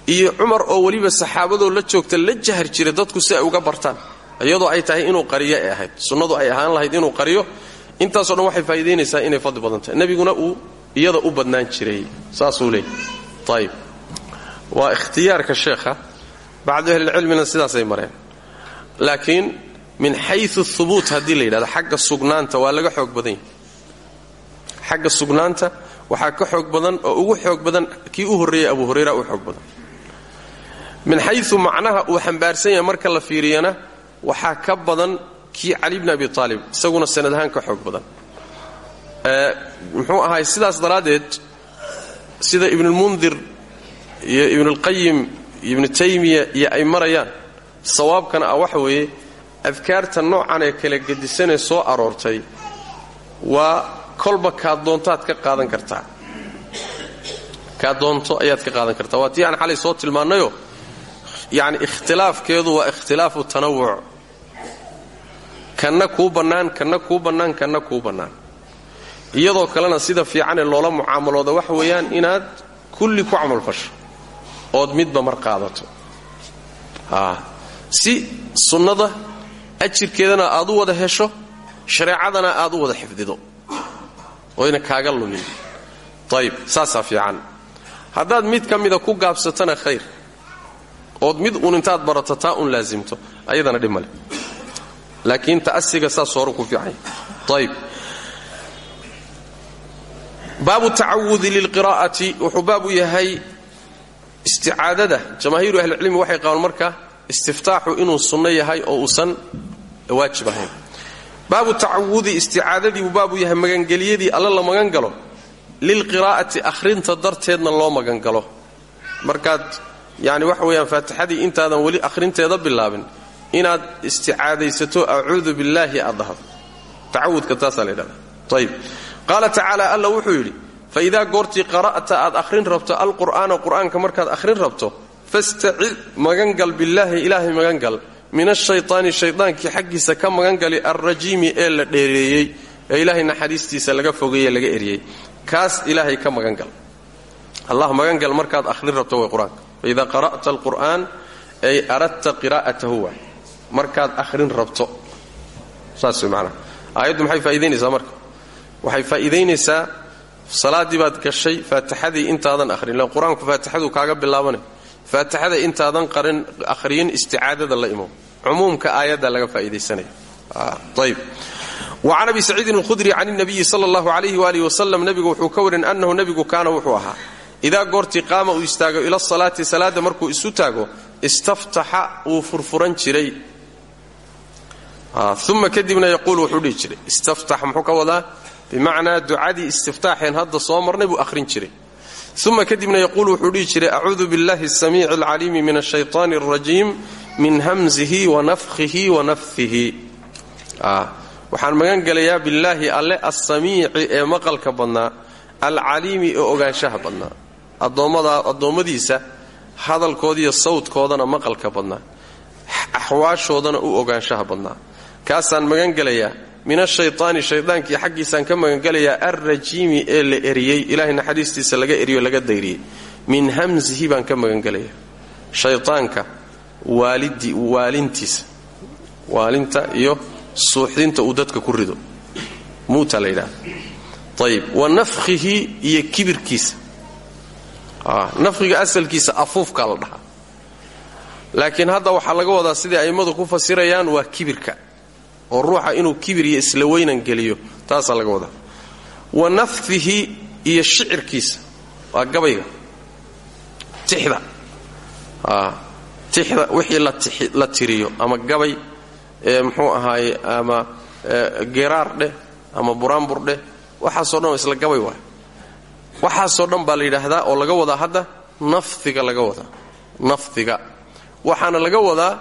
iyo cumar oo weliba saxaabadoo la joogta la jahar jira dadku si ay uga bartaan iyadoo ay tahay inuu qariyo ay ahayd. Sunnadu ay ahaan lahayd inuu qariyo intaasoo dhan waxay faa'iidaynaysaa inay fadli badan tahay. Nebiguna uu iyada u badnaan jiray. Saasuu leeyay waa ikhtiyaarka sheekha bacdu ahlilcilmina sidaasay mareen. Laakiin min xayu hubuut haddii la yidhahdo xagga sugnaanta waa laga xoog badan yahay. Xagga sugnaanta waxaa ka xoog badan oo ugu xoog badan kii u horreeyey abu hurayra u xoog badan. Min marka la fiiriyana waxaa ka badan kii cali bni abi aalib isaguna sanad ka xoog badan. Muxuu ahay sidaas daraaddeed sida ibnulmundir iyo ibnulqayim ibnu taymiya iyo ay marayaan. Sawaabkana ah waxa weeye adkaarta noocan ee kala gedisanee soo aroortay waa kolba kaad doontaad ka qaadan kartaa. Kaad doonto ayaad ka qaadan kartaa. Waa tii aan xalay soo tilmaannayoo yacni ikhtilaafkeedu waa ikhtilaafu tanawuc kanna kuu bannaan kanna kuu bannaan kanna kuu bannaan. Iyadoo kalena sida fiicanee loola mucaamalooda waxa weeyaan inaad kulli ku camalfasho ood midba mar qaadato. Si sunnada ajirkeedana aad u wada hesho shareecadana aad u wada xifdido. Oyna kaaga lumin. Ayib saasaa fiican. Haddaad mid ka mida ku gaabsatana khayr. Ood mid uun intaad barato taa un laasimto ayadana dhib laakiin ta'asiga saas ku fiicanya ayib baabu tacawudi lilqiraa'ati. Wuxuu yahay isticaadada jamaahiiru ahlicilmi waxay qabaan marka istiftaaxu inuu sunno yahay oo uusan waajib ahayn. Baabu tacawudi isticaadadii buu baabu yahay magangeliyadii alla la magan galo lilqiraa'ati akhrinta darteedna loo magangalo markaad yani waxa weeyaan faatixadii intaadan weli akhrinteeda bilaabin inaad isticaadaysato acuudu billaahi aad dhahdo. Tacawudka taasaa la ydhahda ayb qaala wuxuu yidhi faidaa goortii qara'ta aad akhrin rabto alqur'aana qur'aanka markaad akhrin rabto fastacid magangal billaahi ilaahay magangal min ashaytaani shaydaankii xaggiisa ka magangali alrajiimi ee la dheereeyey ee ilaahay naxariistiisa laga fogeeye laga eryey kaas ilaahay ka magangal allah magangal markaad akhrin rabto way qur'aanka faidaa qara'ta alqur'aan ay aradta qiraa'atahu markaad akhrin rabto saas manaa aayaddu maxay faa'idaynaysaa marka waxay faa'iidaynaysaa salaaddii baad gashay faatixadii intaadan akhrin lan qur'aanku kaaga bilaabanay faatixada intaadan qarin akhriyin isticaadada la imo. Cumuumka aayadda laga faa'iidaysanaya. Ayb wacan abi saciidin alkhudri can اnabiyi sala allahu alayh waalih wasalam nebigu wuxuu ka warin annahu nebigu kaana wuxuu ahaa idaa goortii qaama uu istaago ila salaati salaadda markuu isu taago istaftaxa wuu furfuran jiray. Uma kadibna yaquul wuxuu dhihi jiray muxuu ka wadaa bimacnaa ducadii istiftaaxeen hadda soo marnay buu ahrin jiray. Uma kadibna yaquulu wuxuu dhihi jiray acuudu billahi asamiici alcaliimi min ashaytaani alrajiim min hamzihi wanafkhihi wanafhihi ah, waxaan magan gelayaa billaahi alle alsamiici ee maqalka badnaa alcaliimi ee ogaanshaha badnaa. Addoommadiisa hadalkoodiiyo sawdkoodana maqalka badnaa. Axwaashoodana u ogaanshaha badnaa. Kaasaan magan gelayaa min ashaytaani shaydaankii xaggiisaan ka magangelayaa alrajiimi ee la eriyey. Ilaahay naxariistiisa laga eriyo laga dayriyey. Min hamsihi baan ka magangelayaa shaydaanka waalintiisa waalinta iyo suuxdinta uu dadka ku rido. Muuta la yidhahda ayib wa nafkhihi iyo kibirkiisa. Nafkhiga asalkiisa afuufkaa la dhahaa. Laakiin hadda waxaa laga wadaa siday a'immadu ku fasirayaan waa kibirka oo ruuxa inuu kibir iyo isla weynan geliyo taasaa laga wadaa. Wa nafhihi iyo shicirkiisa waa gabayga. Tixda. Tixda wixii la tiriyo ama gabay muxuu ahaaye ama geraar dheh ama buraanbur dheh waxaasoo dhan isla gabay waay. Waxaasoo dhan baa la yidhaahdaa oo laga wadaa hadda nafdiga laga wadaa. Nafdiga waxaana laga wadaa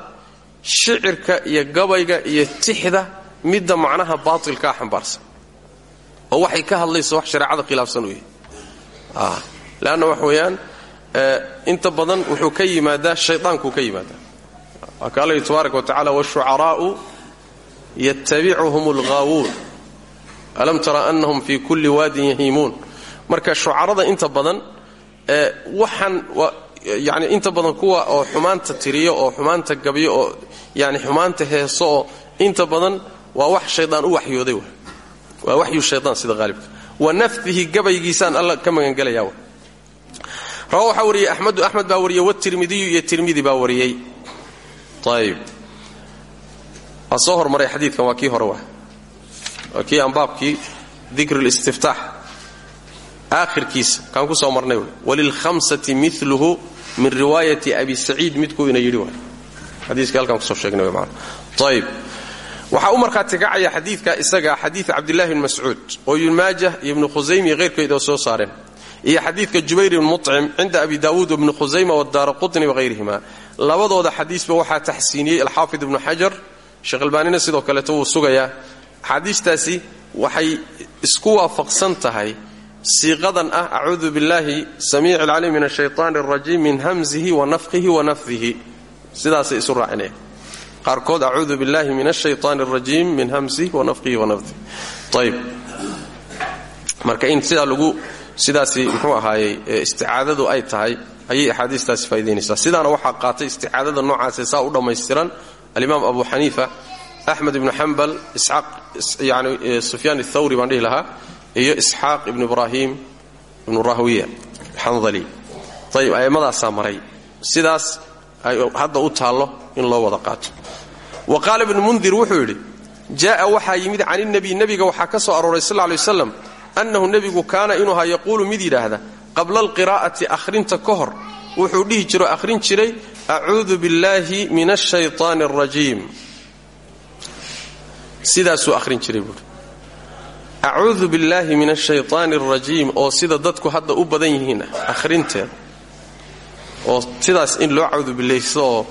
shicirka iyo gabayga iyo tixda midda macnaha baatilkaa xambaarsan. Oo waxay ka hadlayso wax shareecada khilaafsan u yahay leanna wax weeyaan inta badan wuxuu ka yimaadaa shayaankuu ka yimaadaa. Waa ka alla yidhi tabaaraka wa tacala washucaraa'u yattabicuhum alghaawuun alam tara annahum fii kulli waadin yahiimuun. Marka shucarada inta badan waxaan yani inta badan kuwa oo xumaanta tiriyo oo xumaanta gabyo oo yani xumaanta heeso oo inta badan waa wax shaydaan u waxyooday waa waxyu shaydaan sida haalibka wa nafdihi gabaygiisaan alla ka magangelaya rawa waxaa wariyey axmedu axmed baa wariyey watirmidiyu iyo tirmidi baa wariyey. Ayib waa soo hormaray xadiidkan waa kii hore wa. Waa kii aan baabkii dikr listiftaax aakhirkiisa kaan ku soo marnay walilhamsati miluhu min riwaayati abi saciid midkuu ina yidhi waay. Xadiiska halkaan ku soo sheegnay w ayib waxaa u markhaati kacaya xadiidka isaga xadiid cabdillahi bn mascuud oo ibnu maajah iyo ibnu khusayma iyo soo saareen iyo xadiidka jubayr ibn mucim cinda abi daawuud ibni khusayma wadaara qutni wahayrihima labadooda xadiisba waxaa taxsiiniyey alxaafid ibnu xajar sheekh albaanina sidoo kaleeto wuu sugayaa. Axaadiistaasi waxay isku waafaqsan tahay siiqadan ah acuudu billaahi samiic alcalim min ashaytaani alrajiim min hamzihi wa nafkihi wa nafdihi sidaasay isu raacinayaan qaarkood acuudu billaahi min ashaytaani alrajiim min hamzihi wa nafkihi wa nafdihi ayb marka in sidaa lagu sidaasi muxuu ahaayey isticaadadu ay tahay ayay axaadiistaasi faa'idaynaysaa sidaana waxaa qaatay isticaadada noocaase saa u dhammaystiran alimaam abu xaniifa axmed ibnu xambal isxaaq yani sufyaan athawri baan dhihi lahaa iyo isxaaq ibnu ibraahim ibnu rahwiya xandali ayib a'imadaasaa maray. Sidaas hadda u taallo in loo wada qaato. Wa qaala ibnu mundir wuxuu yidhi jaa'a waxaa yimid cani nebiy nebiga waxaa ka soo arooray sal lay waslam annahu nebigu kaana inuu ahaa yaquulu mid yidhaahda qabla alqiraa'ati akhrinta ka hor wuxuu dhihi jiro akhrin jiray acuudu billaahi min ashayطaani alrajiim sidaasuu akhrin jiray buui acuudu billaahi min ashaytaani alrajiim oo sida dadku hadda u badan yihiin akhrinteeda oo sidaas in loo cawdubillaysto oo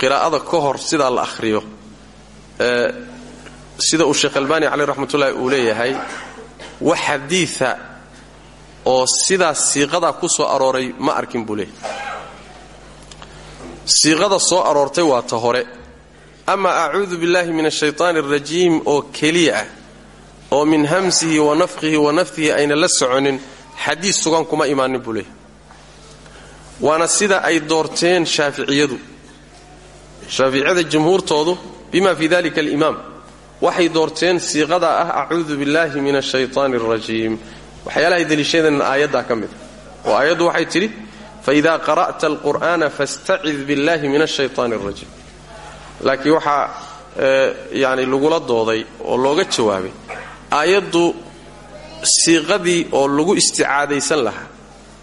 qiraa'ada ka hor sidaa la akhriyo. Sida uu sheekh albaani caleyh raxmatullaahi uu leeyahay wax xadiida oo sidaas siiqadaa ku soo arooray ma arkin buu siiqada soo aroortay waa ta hore. Ama acuudu billaahi min ashaytaani alrajiim oo keliya ah oo min hamsihi wa nafkihi wa nafdihi ayna la soconin xadiis sugan kuma imaanin buu leeyahay. Waana sida ay doorteen shaaficiyadu. Shaaficiyada jumhuurtoodu bima fi dalika alimaam waxay doorteen siiqada ah acuudu billaahi min ashaytaani alrajiim waxyaalahay deliishadeen aayaddaa ka a oo aayaddu waxay tidhi faida qara'ta alqur'aana fastacid billahi min ashaytaani alrajiim laakiin waxaa yani lagula dooday oo looga jawaabay aayaddu siiqadii oo lagu isticaadaysan lahaa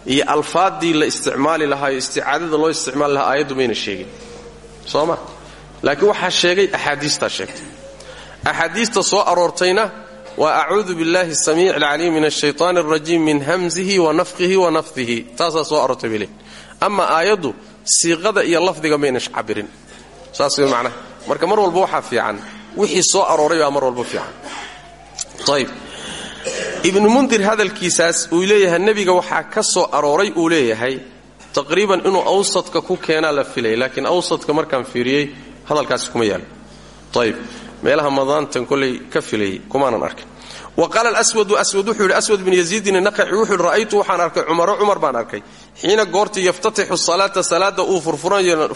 iyo alfaaddii la isticmaali lahaa isticaadada loo isticmaali lahaa aayaddu mayna sheegin. Soo laakiin waxaa sheegay axaadiistaa sheegtay. Axaadiista soo aroortayna waa acuudu billahi samiic alcaliim min ashaytaan alrajiim min hamsihi wa nafkihi wa nafdihi. Taasaa soo aroortay bay leey ama siiqada iyo lafdiga mayna cabirin. Saas way marka mar walba waxaa fiican. Wixii soo arooray baa mar walba fiican ayb ibnu mundir hadalkiisaas uu leeyahay nebiga waxaa ka soo arooray uu leeyahay taqriiban inuu awsadka ku keenaa la filay laakiin awsadka markaan fiiriyey hadalkaasi kuma yaalo ayb meelaha madaantan kolay ka filayay kumaanan arkin. Wa qaala alswadu aswad wuxuu yidhi aswad bin yaziidin naqaci wuxuu yidhi ra'aytu waxaan arkay cumaro cumar baan arkay xiina goortii yaftatixu salaata salaada uu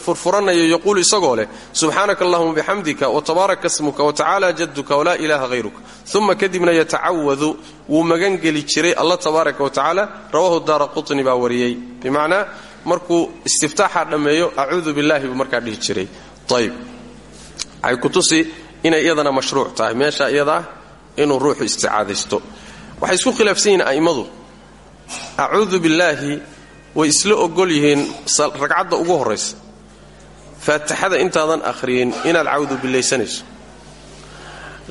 furfuranayo yaquulu isagoo leh subxaanaka allahuma bixamdika watabaaraka smuka watacaala jadduka walaa ilaaha hayruka uma kadibna yatacawadu wuu magangeli jiray alla tabaaraka watacaala rawahu daara qutni baa wariyey. Bimacnaa markuu istiftaaxa dhammeeyo acuudu billahi buu markaa jiray. Ayb waxay kutusi inay iyadana mashruuc tahay meesha iyadaa inuu ruuxu isticaadaysto waxay isku khilaafsan yihiin a'immadu acuudu way isla ogol yihiin ragcadda ugu horraysa. Faatixada intaadan akhriyin inaad cawdu billaysanayso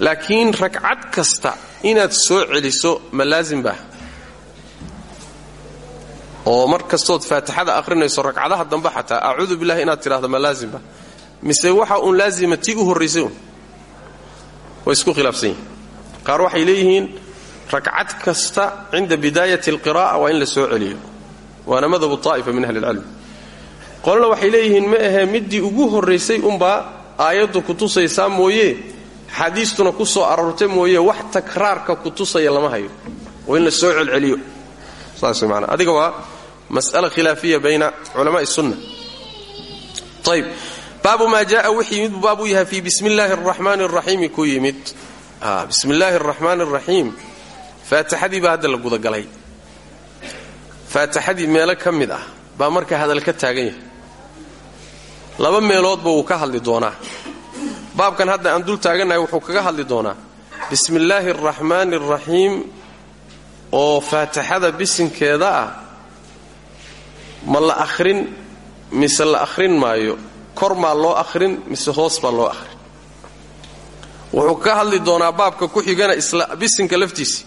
laakiin ragcad kasta inaad soo celiso ma laasim baa. Oo mar kastood faatixada akhrinayso ragcadaha dambe xataa acuudu billahi inaad tidhahdo ma laasim baa. Mise waxa uun laazima tii u horraysay un way isku khilaafsan qaar waxay leeyihiin ragcad kasta cinda bidaayati alqiraa'a waa in la soo celiyo waana madhabu taa'ifa min ahli ilcilm qolna waxay leeyihiin ma ahee middii ugu horraysay unbaa aayaddu ku tusaysaa mooye? Xadiistuna ku soo aroortay mooye? Wax takraarka ku tusaya lama hayo. Waa in la soo celceliyo. Saas maanaa adiga waa mas'ala khilaafiya bayna culamaai sunna. Ayb baabu maa jaaa wixii yimid buu baab u yahay fii bismi illaahi araxmaani araxiimi ku yimid. Bismi illaahi araxmaani araxiim faatixadii baa hadda la faatixadii meelo ka mid ah baa marka hadal ka taagan yahay. Laba meeloodba wuu ka hadli doonaa. Baabkan hadda aan dul taagannahay wuxuu kaga hadli doonaa. Bismi illaahi araxmaani araxiim oo faatixada bisinkeeda ah ma la akhrin mise la akhrin maayo? Kor maa loo akhrin mise hoos baa loo akhrin? Wuxuu ka hadli doonaa baabka ku xigana isla bisinka laftiisii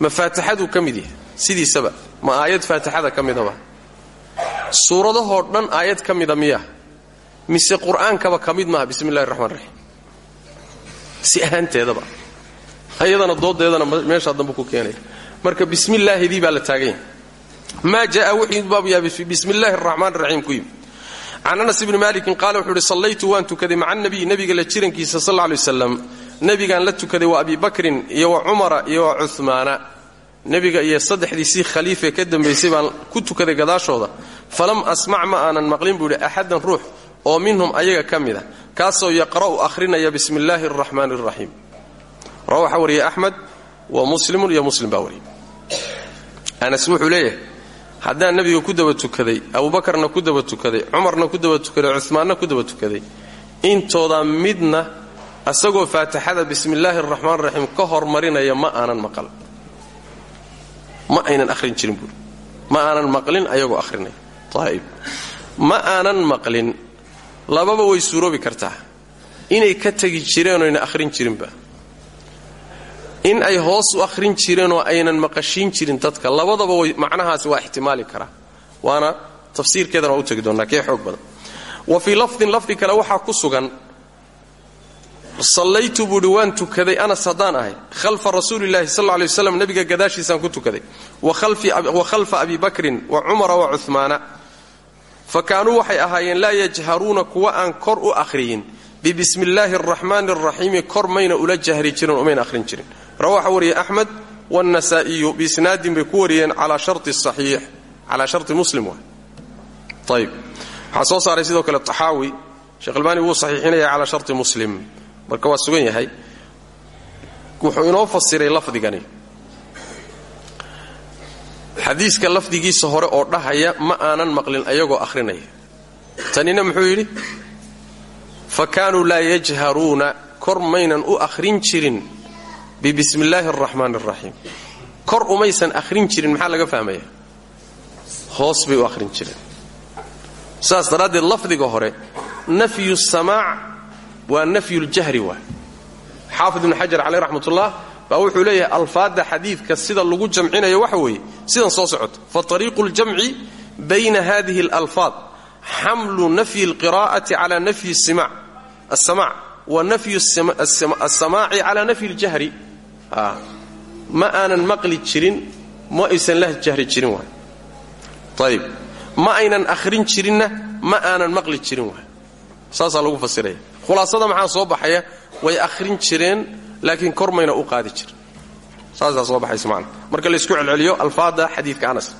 ma faatixaduu ka mid yahay sidiisaba. Ma aayad faatixada ka midaba suuradahoo dhan aayad ka miya. Mise qur'aankaba ka mid maaha bismi illahi raxmaan si ahaanteedaba. Ayadana doodeedana meeshaa dambe ku keenaya marka bismillaahidii baa la taagan yahay jaaa wuxuu baabu yahay bismi illaahi ku yimi can anas bni malikin qaala wuxuu uhi sallaytu waan tukaday maca nabiy nebiga la jirankiisa sal lay waslam nebigaan la tukaday waa abi bakrin iyo wa cumara iyo wa cumaana nebiga iyo saddexdiisii khaliifee ka dambaysay baan ku tukaday gadaashooda. Falam asmac ma aanan maqlin buu idhi axadan ruux oo minhum ayaga ka mid a kaasoo yaqra'u akhrinaya bismi illaahi araxmaani araxiim rawa waxaa wa muslimun iyo muslim baa wariyay. Anas wuxuu leeyahay haddaan ku daba tukaday abubakarna ku daba tukaday cumarna ku daba tukaday cumaanna ku daba tukaday intoodaa midna asagoo faatixada bismi illaahi araxmaan ka hormarinaya ma aanan maqal ma aynan ahrin jirin buuri ma aanan maqlin ayagoo ahrinaya ayib ma aanan maqlin lababa way suuroobi kartaa. Inay ka tegi jireen oyna ahrin jirinba in ay hoos u akhrin jireen oo aynan maqashiin jirin dadka labadaba macnahaasi waa ixtimaali karaa waana tafsiirkeedana waa u tegi doonnaa kee badan. Wa fii lafdin lafdi kale waxaa ku sugan sallaytu buuhi waan tukaday anas haddaan ahay khalfa rasuulillahi sal ley waslam nabiga gadaashiisaan ku tukaday. Wa khalfa abi bakrin wa cumara wa cuhmaana fa kaanuu waxay ahaayeen laa yajharuuna kuwa aan kor u akhriyin. Bibismi illaahi araxmaani araxiimi kor mayna ula jahri jirin oo mayna akhrin jirin. Rawaxa wariyey axmed wannasaa'iyu biisnaadin bay ku wariyeen calaa shari saxiix calaa shari muslim waay. Ayb waxaa soo sidoo kale taxaawi. Sheekh wuu saxiixinaya calaa shari muslim marka waa sugan yahay. Wuxuu inoo fasiray lafdigani. Xadiiska lafdigiisa hore oo dhahaya ma aanan maqlin ayagoo akhrinaya. Tanina muxuu yidhi? Fa kaanuu laa yajharuuna kor maynan u akhrin jirin bibismi illaahi araxmaan araxiim kor umaysan akhrin jirin maxaa laga fahmaya? Hoos bay akhrin jireen. Saas daraaddeed lafdiga hore nafyu samaac waa nafyuljahri waay xaafid ibnu xajar caleyh raxmatullah baa wuxuu leeyahay alfaadda xadiidka sida lagu jamcinayo waxa weeye sidan soo socoto fa tariiqu ljamci bayna hadihi alalfaad xamlu nafyi alqiraa'ati cala nafyi asamac wa nafyu asamaaci cala nafyi ljahri ma aanan maqli jirin ma aysan la jahri jirin waay. Ayib ma aynan akhrin jirinna ma aanan maqli jirin waay. Saasaa lagu fasiraya khulaasada maxaa soo baxaya? Way akhrin jireen laakiin kor mayna u qaadi jirin saasaa soo baxaysa macna. Marka laysku celceliyo alfaada xadiidka anas.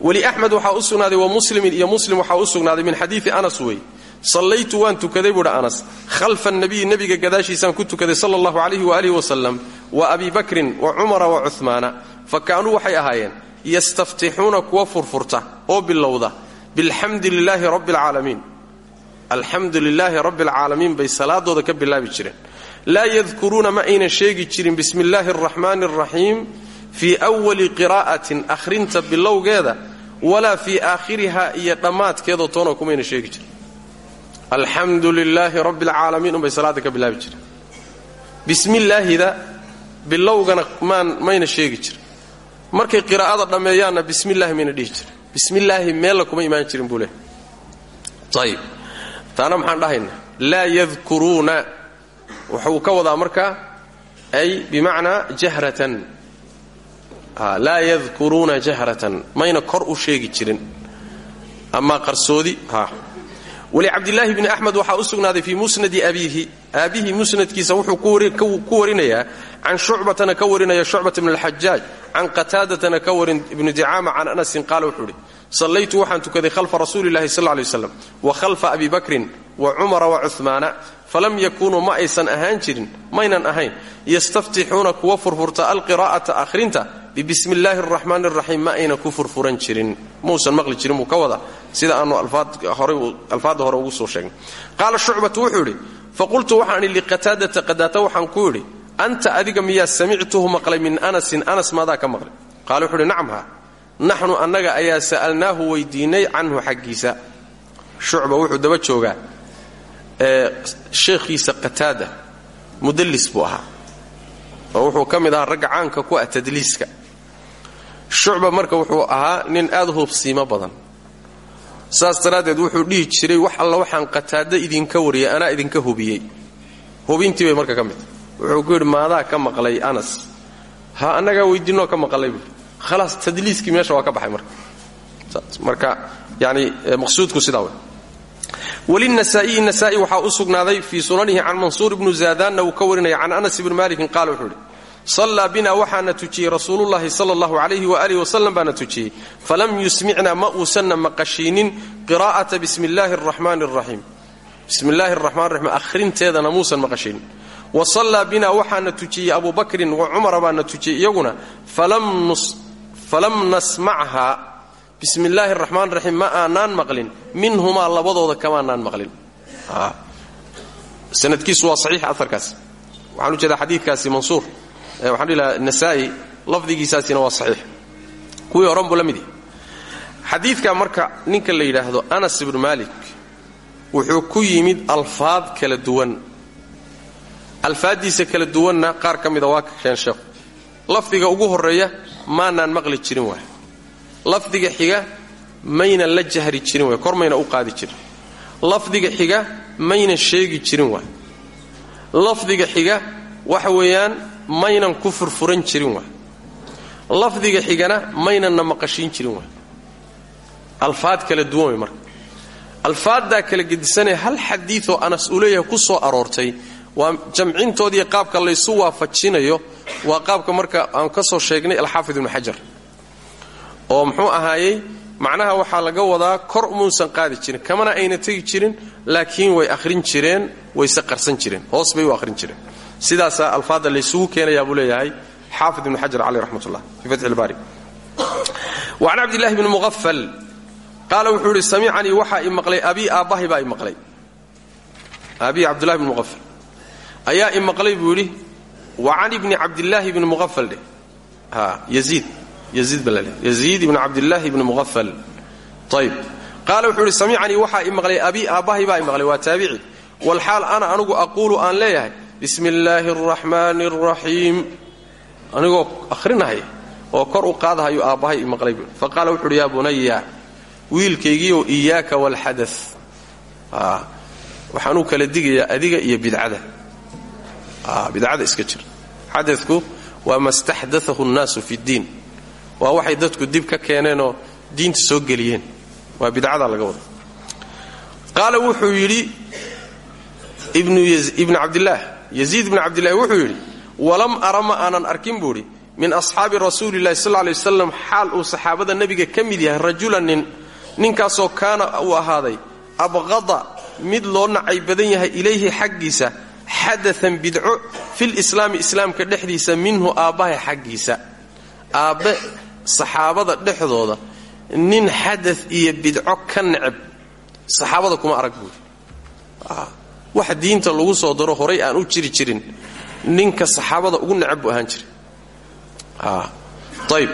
Weli axmed waxaa u wa muslimin iyo muslim waxaa u min xadiidi anas wey. Sallaytu waan tukaday buuhi anas. Khalfa nabiyi nebiga gadaashiisaan ku tukaday sala allahu calayhi waalihi wasalam wa abi bakrin wa cumara wa cuhmaana fa kaanuu waxay ahaayeen yastaftixuuna kuwa furfurta oo bilowda bilxamdi lilaahi rabbi alcaalamiin alxamdu lilaahi rabbi alcaalamiin bay salaadooda ka bilaabi jireen. laa yadkuruuna ma aynan sheegi jirin bismi illaahi araxmaani araxiim fii wali qiraa'atin akhrinta bilowgeeda walaa fii aakhiriha iyo dhammaadkeedoo toona kumayna sheegi jirin. alxamdu lilaahi rabbi alcaalamiin unbay ka bilaabi jireen. bismillaahida bilowgana mayna sheegi jirin. markay qiraa'ada dhammeeyaanna bismillahi mayna dhihi jirin. bismillaahi meella kuma imaan jirin buu leh ayib taana maxaan dhahaynaa laa yadkuruuna wuxuu ka wadaa markaa ay bimacnaa jahratan. Laa yadkuruuna jahratan. Mayna kor u sheegi jirin. Ama qarsoodi weli cabdilaahi bni axmed waxaa u sugnaaday fii musnadi abiihi. Aabbihii musnadkiisa wuxuu ku warinayaa can shucbatana ka warinaya shucbata bn alxajaaj can qataadatana ka warin ibnu dicaama can anasin qaala wuxuu sallaytu waxaan tukaday khalfa rasuuli llahi sal lay slam wa khalfa abi bakrin wa cumara wa cuhmaana falam yakuunuu ma aysan ahaan jirin maynan ahayn yastaftixuuna kuwa furfurta alqiraa'ata akhrinta bibismi illaahi araxmaani araxiim ma ayna ku furfuran jirin. Mausan maqli jirin buu ka wada sida aanu alfaadda hore ugu soo sheegnay. Qaala shucbatu wuxuu idhi faqultu waxaan idhi liqataadata qadaata waxaan ku idhi anta adiga miyaa samictuhu maqlay min anasin ka naxnu annaga ayaa sa'alnaahu weydiinay canhu xaggiisa. Shucba wuxuu daba joogaa sheekhiisa qataada mudallis buu ahaa oo wuxuu ka mid ahaa ragga caanka ku ah shucba marka wuxuu ahaa nin aad hubsiimo badan. Saas daraaddeed wuxuu dhihi jiray wax alla waxaan qataado idinka wariyay anaa idinka hubiyey. Hubintii bay marka ka wuxuu ku yidhi maadaa ka maqlay anas. Ha annagaa weydiinoo ka maqlay? buui khalaas tadliiskii meesha waa ka baxay marka marka yani maqsuudku sidaa wey wlinasaaiyi nasaai waxaa u sugnaaday fii sunanihi can mansuur ibnu zaadaanna uu ka warinaya anas ibni malikin qaala wuxuu idhi sallaa bina waxaana tujiyey rasuulullahi sala allahu calayhi waaalih wasalam baana tujiyey falam yusmicna ma uusanna maqashiinin qiraa'ata bismi illaahi araxmaani araxiim bismi illaahi araxmaan raxiim akhrinteedana muusan wa sallaa bina waxaana tujiyey abu bakrin wa cumara baana tujiyey iyaguna falam nasmachaa bismi illaahi araxmaan raxiim ma aanaan maqlin. Minhumaa labadooda kamaanaan maqlin. Sanadkiisu waa saxiix aarkaas waxaan u jeedaa xadiidkaasi mansuur. Waxaan dhihi lahaa nasaa'i. Lafdigiisaasina waa saxiix. Kuwii horan buu la marka ninka la yidhaahdo anas ibnu maalik wuxuu ku yimid alfaad kala duwan. Alfaaddiisa kala duwanna qaar ka waa keen sheekhu ugu horreeya maanaan maqli jirin waay lafdiga xiga maynan la jahri jirin waay kor mayna u qaadi jirin. Lafdiga xiga maynan sheegi jirin waay lafdiga xiga waxa weeyaan maynan ku furfuran jirin waay lafdiga xigana maynanna maqashiin jirin waay alfaad kala duwan way marka. Alfaaddaa kala gedisanee hal xadiioo anas uu leeyahay ku soo aroortay waa jamcintoodii qaabka laysu waafajinayo waa qaabka marka aan ka soo sheegnay alxaafid ibnu xajar oo muxuu ahaayey macnaha waxaa laga wadaa kor muusan qaadi jirin kamana ayna tegi jirin laakiin way ahrin jireen wayse qarsan jireen hoos bay u jireen. Sidaasaa alfaadda laysugu keenayaa buu leeyahay xaafid ibnu xajar caleyh raxmatullah fii fatxi ilbaari wa can cabdillahi bni muqafal qaala wuxuu idhi samicanii waxaa i maqlay abii aabbahay baa i maqlay. Abii cabdullahi bni ayaa i maqlay buu yidhi wa can ibni cabdillaahi bni muqafal dheh ha yaziid yaziid baa laleh yaziid ibni cabdillaahi bni muqafal ayb qaala wuxuu idhi samicanii waxaa i abii aabbahay baa i maqlay waa taabici. Walxaal ana anugu aquulu aan leeyahay bismi illaahi araxmaani araxiim anigoo oo kor u qaadahayu aabbahay i maqlay buu fa qaala wuxu uhi yaa bunaya wiilkaygiiow iyaaka walxada waxaan u kala digayaa adiga iyo bidcada bidcada iska jir xadadku waa ma staxdaahu nnaasu fi ddiin. Waa waxay dadku dib ka keeneenoo diinta soo geliyeen. Waa bidcada laga wada qaala wuxuu yidhi ibnu cabdillaah yaziid ibnu cabdillahi wuxuu yidhi walam ara ma aanan arkin buu min asxaabi rasuulillahi sal lay waslam xaal uu saxaabada nebiga ka mid yahay rajulan nin ninkaasoo kaana uu ahaaday abqada mid loo nacay badan yahay ilayhi xaggiisa xadaan bidco filislaami islaamka dhexdiisa minhu aabbaha xaggiisa. Aabbe saxaabada dhexdooda nin xada iyo bidco ka neceb saxaabada kuma arag buuri wax diinta lagu soo daro horay aan u jiri jirin ninka saxaabada ugu necab buu ahaan jiray. Ayb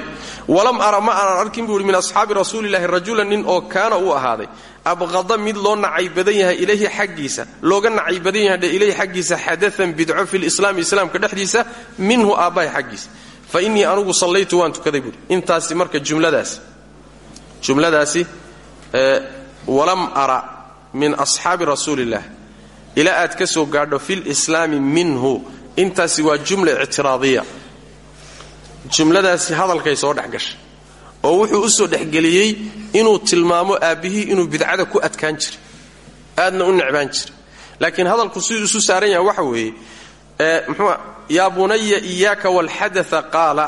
walam ara ma aanan arkin buu ihi min asxaabi rasuulillahi rajulan nin oo kaana uu ahaaday abqada mid loo nacay badan yahay ilayhi xaggiisa looga nacay badan yahay ilayhi xaggiisa xadaan bidco filislaami islaamka dhexdiisa minhu aabbahay xaggiisa fa innii anugu sallaytu waan tukaday buui intaasi marka jumladaasi jumladaasi walam ara min asxaabi rasuuliillah ilaa aad ka gaadho filislaami minhu. Intaasi waa jumla ictiraadiya. Jumladaasi hadalkay soo dhex gashay oo wuxuu u soo dhexgeliyey inuu tilmaamo aabbihii inuu bidcada ku adkaan jiray aadna u necbaan jiray. Laakiin hadalku siduu isu saaran yahay waxa weeye mxuu yaa bunaya iyaaka walxadaa qaala.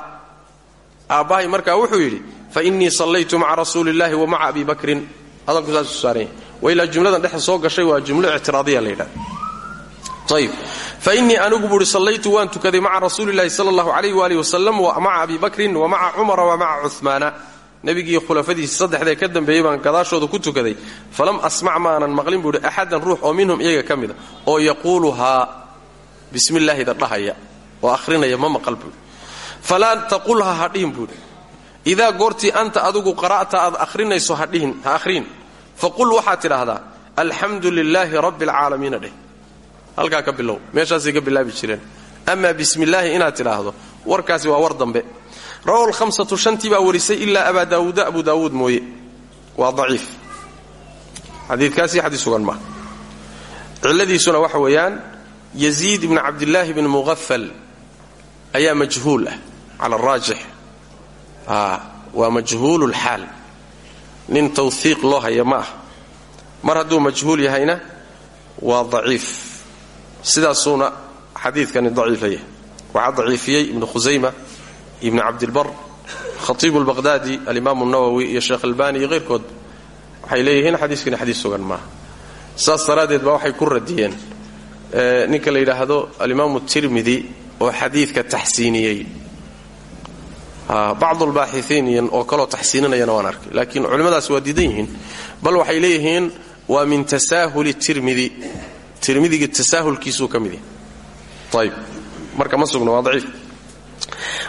Aabbahay markaa wuxuu yidhi fa innii sallaytu maca rasuuli illahi wa maca abi bakrin. Hadalku saas isu saaran yahay. Wailaa jumladan dhexa soo gashay waa jumlo ictiraadiya la yidhahda. Fa innii anigu buuhi sallaytu waan tukaday maca rasuulillahi sala allahu calayh waalihi wasalam maca abi bakrin wa maca cumara wa maca cuhmaana nebigii khulafadiisi saddexdee ka dambeeyey baan gadaashooda ku tukaday falam asmac maanan maqlin buuhi axadan ruux oo minhum iyaga ka mida oo yaquuluhaa bismillaahida dhahaya oo ahrinaya ma maqal buuhi falaa taqulha ha dhihin buuhi idaa goortii anta adigu qara'ta aad ahrinayso ha ahriin faqul waxaad tidhaahdaa alxamdu lilaahi rabbi alcaalamiina dheh halkaa ka bilow meeshaasay ka bilaabi jireen. Amaa bismillaahi inaad tidhaahdo. Warkaasi waa war dambe rawahu lhamsatu shantii baa warisay ilaa abaa daawuuda. Abu daawuud mooye. Waa daciif. Xadiikaasi xadiis sugan maaha cilladiisuna waxa weeyaan yaziid ibni cabdillaahi bni muqafal ayaa majhuul ah cala araajix waa majhuulu lxaal nin tawhiiq loo haya ma ah. Mar hadduu majhuul yahayna waa daciif. Sidaasuuna xadiidkani daciifaya. Waxaa daciifiyey ibnu khusayma ibnu cabdilbar khatiibu lbaqhdaadi alimaamu nawowi iyo sheekh albani iyo keyrkood waxay leeyihiin xadiiskani xadiis sugan maaha. Saas daraaddeed baa waxay ku radiyeen ninka la yidhaahdo alimaamu tirmidi oo xadiidka taxsiiniyey. Bacdu lbaaxiiin oo kaloo taxsiininayana waan arkay laakiin culimmadaas waa bal waxay leeyihiin waa min tasaahuli tirmidi tirmidiga tasaahulkiisuu ka mid yahay. Marka ma waa daciif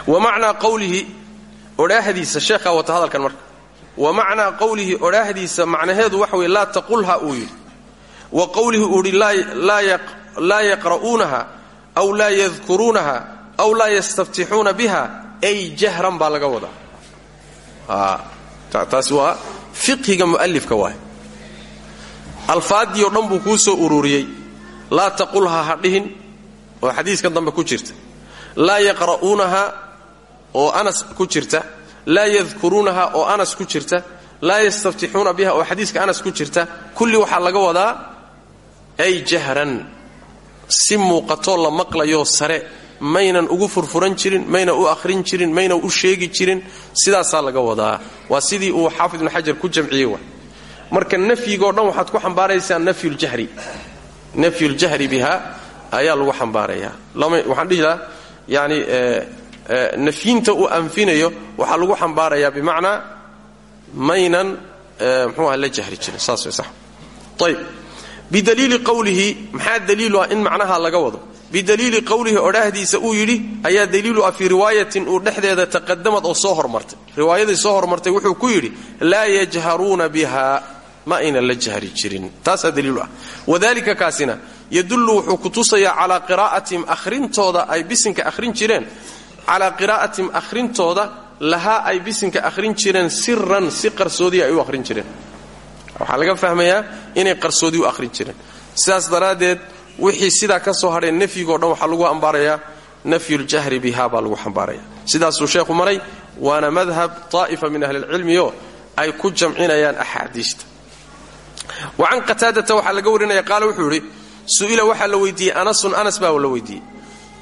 wa macnaa qawlihi odhaahdiisa sheekhaa wata hadalkan marka. Wa macnaa qowlihi odhaahdiisa macnaheedu waxa weye laa taqulha uu yidhi. Wa qowlihi uu yidhi laa yaqra'uunaha aw laa yadkuruunaha aw laa yastaftixuuna biha ay jahran baa laga wadaa. Taasi waa fiqhiga mu'alifka waay alfaaddii oo dhan buu kuu soo ururiyey. Laa taqulha ha dhihin oo xadiiska dambe ku jirta laa yaqra'uunaha oo anas ku jirta laa yadkuruunaha oo anas ku jirta laa yastaftixuuna biha oo xadiiska anas ku jirta kulli waxaa laga wadaa ay jahran si muuqatoo la maqlayoo sare maynan ugu furfuran jirin mayna u akhrin jirin mayna u sheegi jirin sidaasaa laga wadaa. Waa sidii uu xaafid ibnu xajar ku jamciyey marka nafyigoo dhan waxaad ku xambaaraysaa nafyuljahri biha ayaa lagu xambaarayaa. Waxaan dhihi yani nafyinta uu anfinayo waxaa lagu xambaarayaa bimacnaa maynan mxuuaha la jahri jirin saas sax. Ayb bidaliili qowlihi maxaa daliilu ah in macnaha laga wado? Bidaliili qowlihi odhaahdiisa uu yidhi ayaa daliilu ah fii riwaayatin uu dhexdeeda oo soo hormartay. Riwaayadii soo hormartay wuxuu ku yidhi laa yajharuuna biha ma aynan la jahri jirin. Taasaa daliilu ah. Kaasina yadullu wuxuu ku tusayaa calaa qiraa'atihim akhrintooda ay bisinka akhrin jireen. Calaa qiraa'atihim akhrintooda lahaa ay bisinka akhrin jireen siran si qarsoodiya ay u akhrin jireen. Waxaa laga fahmayaa inay qarsoodi u akhrin jireen. Sidaas daraaddeed wixii sidaa ka soo hadheen nafyigoo dhan waxaa lagu ambaarayaa nafyuljahri biha baa lagu xambaaraya sidaasuu sheekhu maray waana madhab taa'ifa min ahlilcilmioo ay ku jamcinayaan axaadiista. Can qataadata waxaa laga warinaya qaala wuxuu yidhi su'ila waxaa la weydiiyey anasun anas baa la weydiiyey.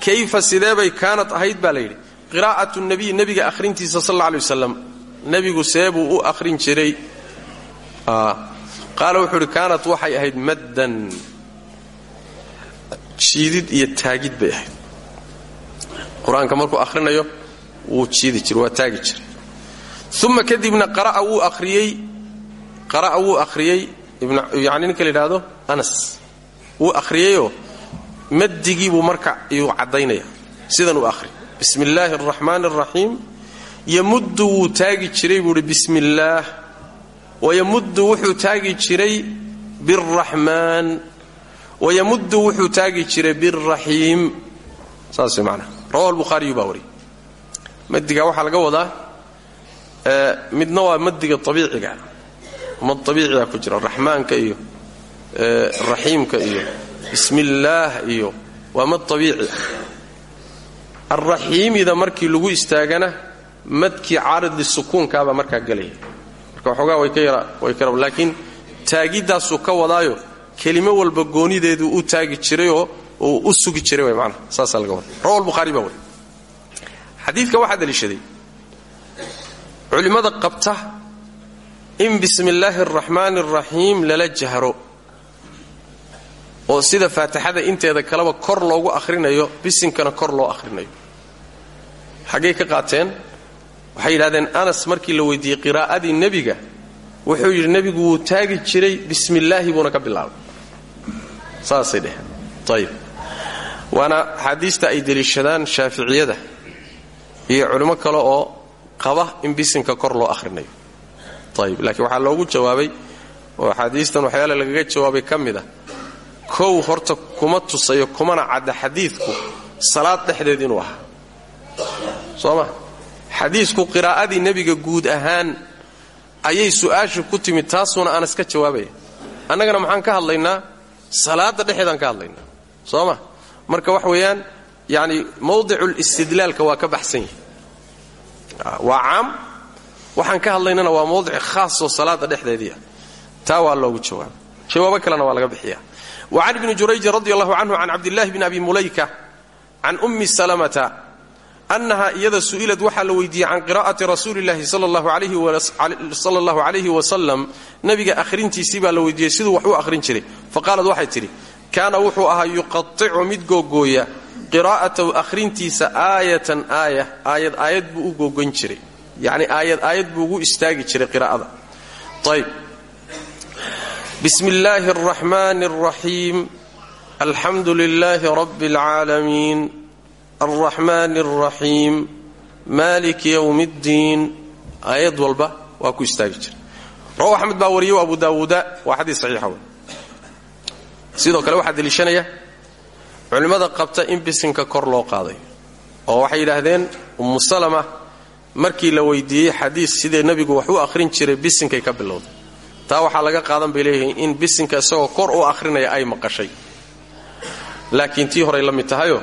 Kayfa sideebay kaanat ahayd baa la yidhi. Qiraa'atu nabiy nebiga akhrintiisa sal alla alay wasalam nebigu u akhrin jiray. Qaala wuxuu kaanat waxay ahayd maddan. Jiidid iyo taagid bay ahayd. Qur'aanka markuu akhrinayo wuu jiidi jira waa taagi jiray. Uma kadibna qara'a wuu akhriyey. Yani ninka la anas wuu akhriyeyoo maddigii buu marka iyuu caddaynaya sidan uu akhri. Bismi illaahi araxmaani araxiim yamuddu taagi jiray buu uhi bismi illaah wayamuddu wuxuu taagi jiray biraxmaan wayamuddu wuxuu taagi jiray biraxiim saas manaa rawa lbukhaariyu baa madiga waxaa laga wadaa midna waa madiga abiiciga mad abiiciga ku jira raxmaanka iyo raxiimka iyo bismi illaah iyo waa mad abiici alraxiimida markii lagu istaagana madkii caarid lisukuunkaabaa markaa gelaya. Marka waxoogaa way ka ka laakiin taagiddaasuu ka wadaayo kelimo walba goonideeduu u taagi jirayoo uu u sugi jiray way maanaa saasaa laga wada rawa albukhaari baa wariy xadiidka waxaa daliishaday. Culimmada qabta in bismi illaahi araxmaani lala jahro oo sida faatixada inteeda kaleba kor loogu akhrinayo bisinkana kor loo akhrinayo. Xaggay ka qaateen? Waxay yidhahdeen anas markii la weydiiyey qiraa'adii nebiga wuxuu yidhi nebigu wuu taagi jiray bismi illaahi buuna ka bilaabay. Saasay dheheen ayib waana ay deliishadaan shaaficiyada iyo culimo kale oo qaba in bisinka kor loo akhrinayo. Ayib laakiin waxaa loogu jawaabay oo axaadiistan waxyaale lagaga jawaabay ka kow horta kuma tusayo kumana cadda xadiidku salaad dhexdeed inuu ahaa. Soo ma? Xadiisku qiraa'adii nebiga guud ahaan ayay su'aashu ku timid taasuuna aan iska jawaabaya. Annagana maxaan ka hadlaynaa? Salaadda dhexeedaan ka hadlaynaa. Soo ma? Marka wax weeyaan yacni mawdiculistidlaalka waa ka baxsan yahay. Waa caam. Waxaan ka hadlaynana waa mawdic khaasoo salaadda dhexdeedii ah taa waa loogu jawaaba jawaabo kalena waa laga bixiya wa can ibni jurayjin radi allahu canhu can cabdillahi bni abi mulayka can ummi salamata annaha iyada su'ilad waxaa la weydiiyey can qiraa'ati rasuuli llahi sala allahu calayhi wasalam nabiga akhrintiisii baa la weydiiyey siduu wax u akhrin jiray. Faqaalad waxay tidhi kaana wuxuu ahaa yuqaicu mid googooya qiraa'atahu akhrintiisa aayatan aaya aayad aayad buu u googoyn jiray. Yacni aayad aayad buu ugu istaagi jiray qiraa'ada. Ayb bismi illaahi araxmaani araxiim alxamdu lilaahi rabbi alcaalamiin alraxmaani alraxiim maaliki yowmi ddiin aayad walba waa ku istaagi jiray rawa axmed baa wariyo abu daawuuda waa xadiis saxiixa wey sidoo kale waxaa deliishanaya culimmada qabta in bisinka kor loo qaadayo oo waxay yidhaahdeen ummu salama markii la weydiiyey xadiis sidee nebigu wax u jiray bisinkay ka bilowday taa waxaa laga qaadan bay leeyihiin in bisinka isagoo kor u akhrinaya ay maqashay. Laakiin tii horay la mid tahayoo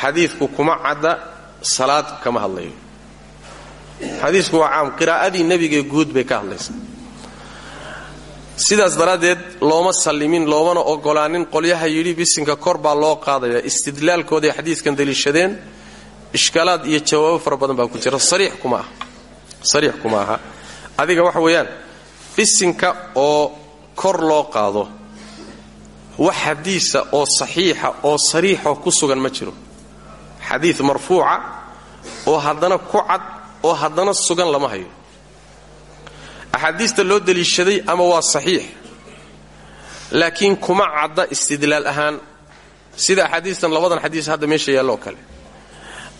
xadiidku kuma cadda salaad kama hadlayo. Xadiisku waa caam qiraa'adii nebigee guud bay ka hadlaysaa sidaas daraaddeed looma sallimin loomana ogolaanin qolyaha yidhi bisinka kor baa loo qaadaya. Istidlaalkooday xadiidkan daliishadeen ishkaalaad iyo jawaabo fara badan baa ku jira. Sariix kuma aha. Adiga waxa weeyaan bisinka oo kor loo qaado wax xadiisa oo saxiixa oo sariixoo ku sugan ma jiro. Xadiid marfuuca oo haddana ku cad oo haddana sugan lama hayo. Axaadiista loo deliishaday ama waa saxiix? Laakiin kuma cadda istidlaal ahaan. Sida axaadiistan labadan xadiis hadda meesha yaalloo kale.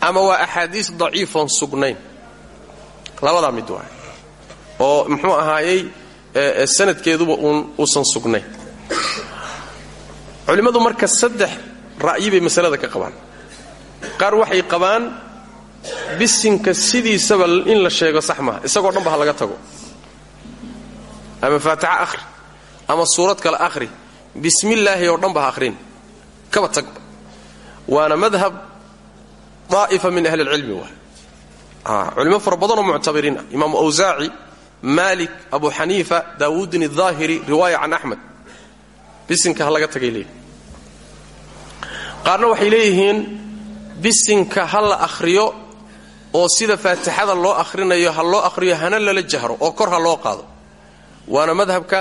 Ama waa axaadiis daciifoon sugnayn? Labadaa mid waa oo muxuu ahaayey sanadkeeduba uusan sugnayn. Culimmadu marka saddex ra'yi bay masalada ka qabaan. Qaar waxay qabaan bisinka sidiisaba in la sheego sax maaha isagoo dhanba ha laga tago. Ama faataxa akhri ama suurad kale akhri bismillaahi oo dhanba ha akhrin kaba tagba waana madhab daa'ifa min ahli lcilmi waay. Culimo fara badanoo muctabiriin ah. Imaamu awsaaci maalik abu xaniifa daawuudin اaahiri riwaaya can axmed bisinka ha laga tagay leeyihi qaarna waxay leeyihiin bisinka ha la akhriyo oo sida faatixada loo akhrinayo ha loo akhriyo hana lala jahro oo kor ha loo qaado. Waana madhabka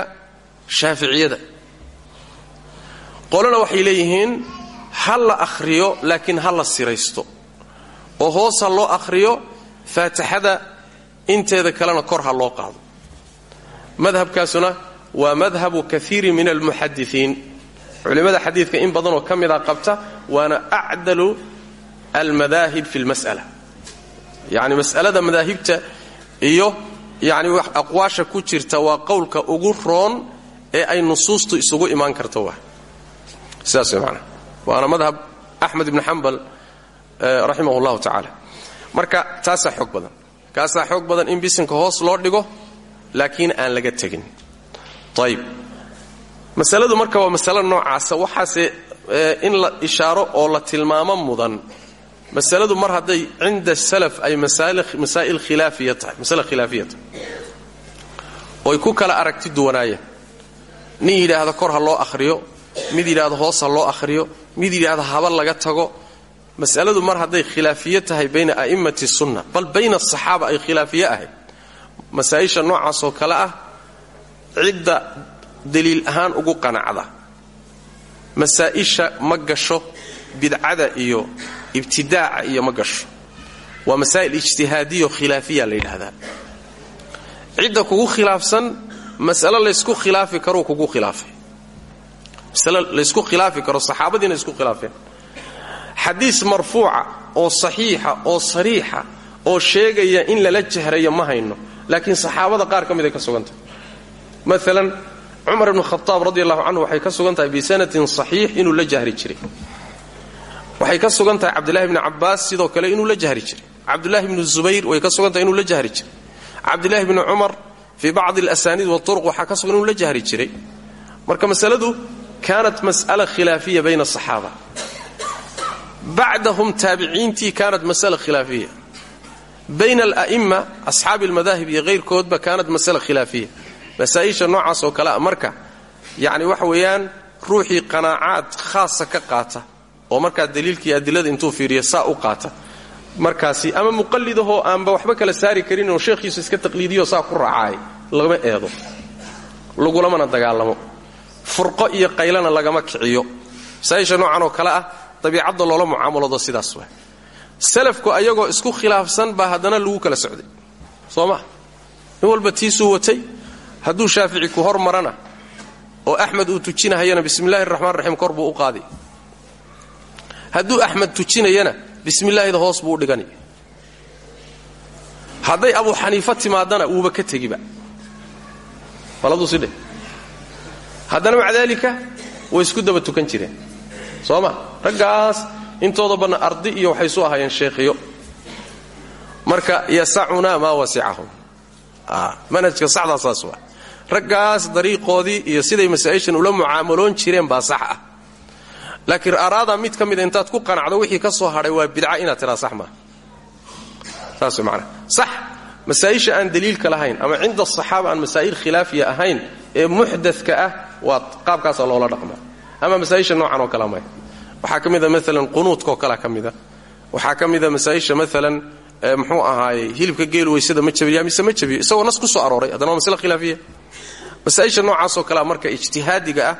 shaaficiyada. Qolana waxay leeyihiin ha la akhriyo laakiin ha la siraysto. Oo hoos ha loo akhriyo faatixada inteeda kalena kor ha loo qaado. Madhabkaasuna waa madhabu kaiiri min almuxadisiin culimmada xadiidka in badanoo ka mida qabta waana acdalu almadaahib fi lmas'ala. Yacni mas'alada madaahibta iyo yacni aqwaasha ku jirta waa qowlka ugu roon ee ay nusuustu isugu imaan karto wa sidaas macnaa. Waana madhab axmed ibni xambal raximah allahu tacaala marka taasaa xoog badan kaasaa xoog badan in bisinka hoos loo dhigo laakiin aan laga tegin. Ayib masaladu marka waa masalo noocaasa waxaase in la ishaaro oo la tilmaamo mudan. Masaladu mar hadday cinda salaf ay masaa'il khilaafiya tahay masale khilaafiya tahay. Oy ku kala aragti duwanaayeen. Nin yidhaahda kor ha loo akhriyo mid yidhaahda hoos ha loo akhriyo mid yidhaahda haba laga tago masaladu mar hadday khilaafiye tahay bayna a'immati sunna bal bayna asaxaaba ay khilaafiye ahayd. Masaa'isha noocaasoo kale ah cidda daliil ahaan ugu qanacda. Masaa'isha ma gasho bidcada iyo ibtidaaca iyo ma gasho. Waa masaa'il ijtihaadiyo khilaafiya la yidhaahdaa. Cidda kugu khilaafsan mas'alo laysku khilaafi karou kugu khilaafay. Masalo laysku khilaafi karo saxaabadiina isku khilaafeen xadiis marfuuca oo saxiixa oo sariixa oo sheegaya in lala jahrayo ma hayno. Laakiin saxaabada qaar ka miday ka sugantahay maalan cumar ibnu khataab radi waxay ka sugan tahay bisanatin saxiix inuu la jahri jiray. Waxay ka sugan tahay cabdulahi bni sidoo kale inuu la jahri jiray. Cabdulahi bni zubayr way ka sugan tahay la jahri jiray. Cabdulahi bni cumar fii bacdi alasaniid waturuq waxaa ka sugan inuu la jahri jiray. Marka masaladu kaanat mas'ala khilaafiya bayna asaxaaba bacdahum taabiciintii kaanat masala khilaafiya. Bayna ala'imma asxaabi almadaahib iyo hayrkoodba kaanat masala khilaafiya. Masaa'isha noocaas oo kale a marka yacni waxa weeyaan ruuxii qanaacaad khaasa ka qaata oo markaa daliilkii adilada intuu fiiriya saa u qaata. Markaasi ama muqallidahoo aanba waxba kala saari karin oo sheekhiisu iska taqliidiyo saa ku raacaay lagama eedo lagulamana dagaalamo. Furqo iyo qaylana lagama oo kale ah dabiicadda loola mucaamaloodo sidaas waa salafku ayagoo isku khilaafsan baa haddana lagu kala socday. Soo ma in walba tiisuu watay. Hadduu shaafici ku hor marana oo axmed uu tujinahayana bismillahi raxmaan raxiim kor buu u qaaday. Hadduu axmed tujinayana bismillaahida hoos buu u dhiganay hadday abu xaniifa timaadana wuuba ka tegiba. Baladuu sidhe haddana maca daalika way isku daba tukan jireen. Soo ma raggaas intooda badna ardi iyo waxay su ahaayeen sheekhiyo. Marka yasacunaa maa wasicahum. Manhajka saxdaa saas waa. Raggaas dariiqoodii iyo siday masaa'ishan ula mucaamaloon jireen baa sax ah. Laakiin araada mid ka mida intaad ku qanacdo wixii ka soo hadhay waa bidca inaad tiraa sax maaha saas sax masaa'isha aan daliilka lahayn ama cinda asaxaaba aan masaa'il khilaafiya ahayn ee muxdadka ah waa qaabkaasaa loola dhaqmaa. Ama masaa'isha noocan oo waxaa ka mida maalan qunuudkaoo kalea ka mida. Waxaa ka mida masaa'isha maalan muxuu ahaaye hilibka geel weysada ma jabiya mise ma jabiyo? Isagoo nas ku soo arooray haddana waa masle khilaafiya masaa'isha noocaasoo kalea marka ijtihaadiga ah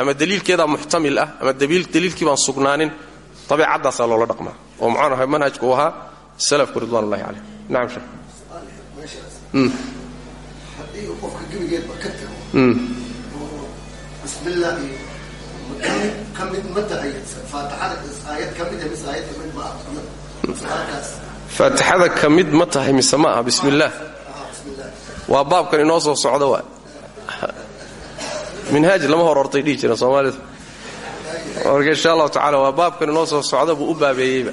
ama daliilkeedaa muxtamil ah ama daliilkii baan sugnaanin dabeecaddaasaa loola dhaqmaa. Oo muxaan ahay manhajku ahaa salafku ridwan ullahi caleyh nacam sheekh haddii uu qofka gebigeedba ka tago bismillah iyo ka mid ma tahay faatixada aayad ka mid mise aayad ka mid ma ah su'aalkaas faatixada ka mid ma tahay mise ma ah bismillaah waa baabkan inoo soo socda waa. Minhaaj lama hor hortay dhihi jireen soomaalidu. Marka insha allahu tacala waa baabkan inoo soo socda buu u baabeeyeyba.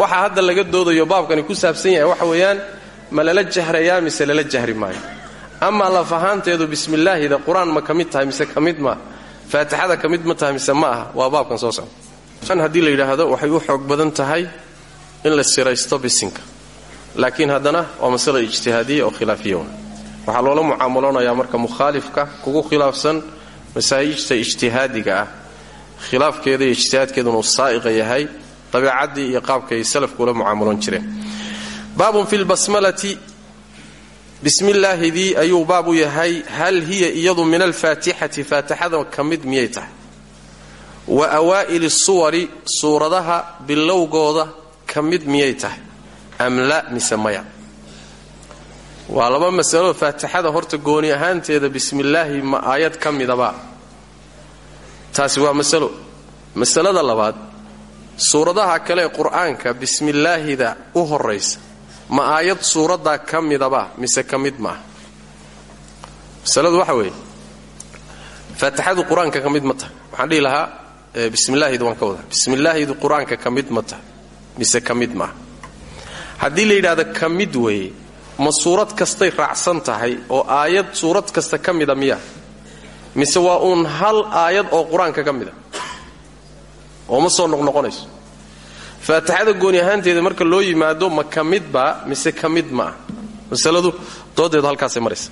Waxa hadda laga doodayo baabkani ku saabsan yahay waxa weeyaan ma lala jahrayaa mise lala jahri maayo. Amaa laf ahaanteedu bismillaahida qur'aan ma ka mid tahay mise ka mid maa faatixada ka mid ma tahay mise ma aha? Waa baabkan soo socda. An haddii la yidhaahdo waxay u xoog badan tahay in la siraysto bisinka. Laakiin haddana waa masala ijtihaadiya oo khilaafiya wa waxaa loola mucaamaloonayaa marka mukhaalifka kugu khilaafsan masaajijta ijtihaadiga ah. Khilaafkeeda iyo ijtihaadkeeduna uu saa'iqa yahay dabeecaddii iyo qaabkay salafku ula mucaamaloon jireen bismillaahidii ayuu baab u yahay hal hiya iyadu min alfaatixati faatixada ka mid miyay tahay? Wa awaa'ili suwari suuradaha bilowgooda ka mid miyay tahay am la mise maya? Waa laba masalo faatixada horta gooni ahaanteeda bismillaahi ma aayad ka midaba taasi waa masalo. Masalada labaad suuradaha kale ee qur'aanka bismillaahida u horaysa ma aayad suuraddaa ka midaba mise ka mid maaha waxa weeye faatixadu qur'aanka ka mid ma waxaan dhihi lahaa bismillaahidu waan ka wadaa. Bismillaahidu qur'aanka ka mid ma tahay mise ka mid maaha haddii la yidhahdo ka mid weeye ma suurad kastay raacsan tahay oo aayad suurad kasta ka mida miya? Mise waa uun hal aayad oo qur'aanka ka mida? Oo ma soo noqnoqonayso faatixada gooni ahaanteeda marka loo yimaado ma ka midba mise ka ma? Ah masaladu doodeedu halkaasay maraysa.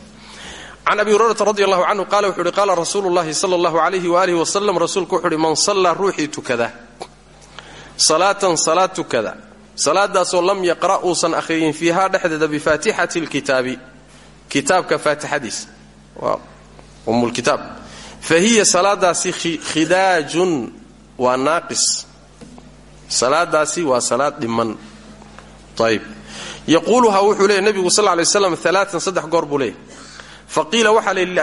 Can abi hurayrata radi allahu canhu qaala wuxuu uhi qaala rasuulu llahi sala allahu alayhi rasuulku wuxuu uhi man sallaa ruuxii tukada. Salaatan salaad tukada. Salaadaasoo lam yaqra' uusan akhriyin fiihaa dhexdeeda bifaatixati lkitaabi kitaabka faatixadiisa. Waa ummulkitaab fa hiya salaadaasi khidaajun waa naaqis salaadaasi waa salaad dhiman. Ayb yaquuluhaa wuxuu leeyay nebigu sal lay slam alaaan saddex goor buu leeyahy fa qiila waxaa la yidhi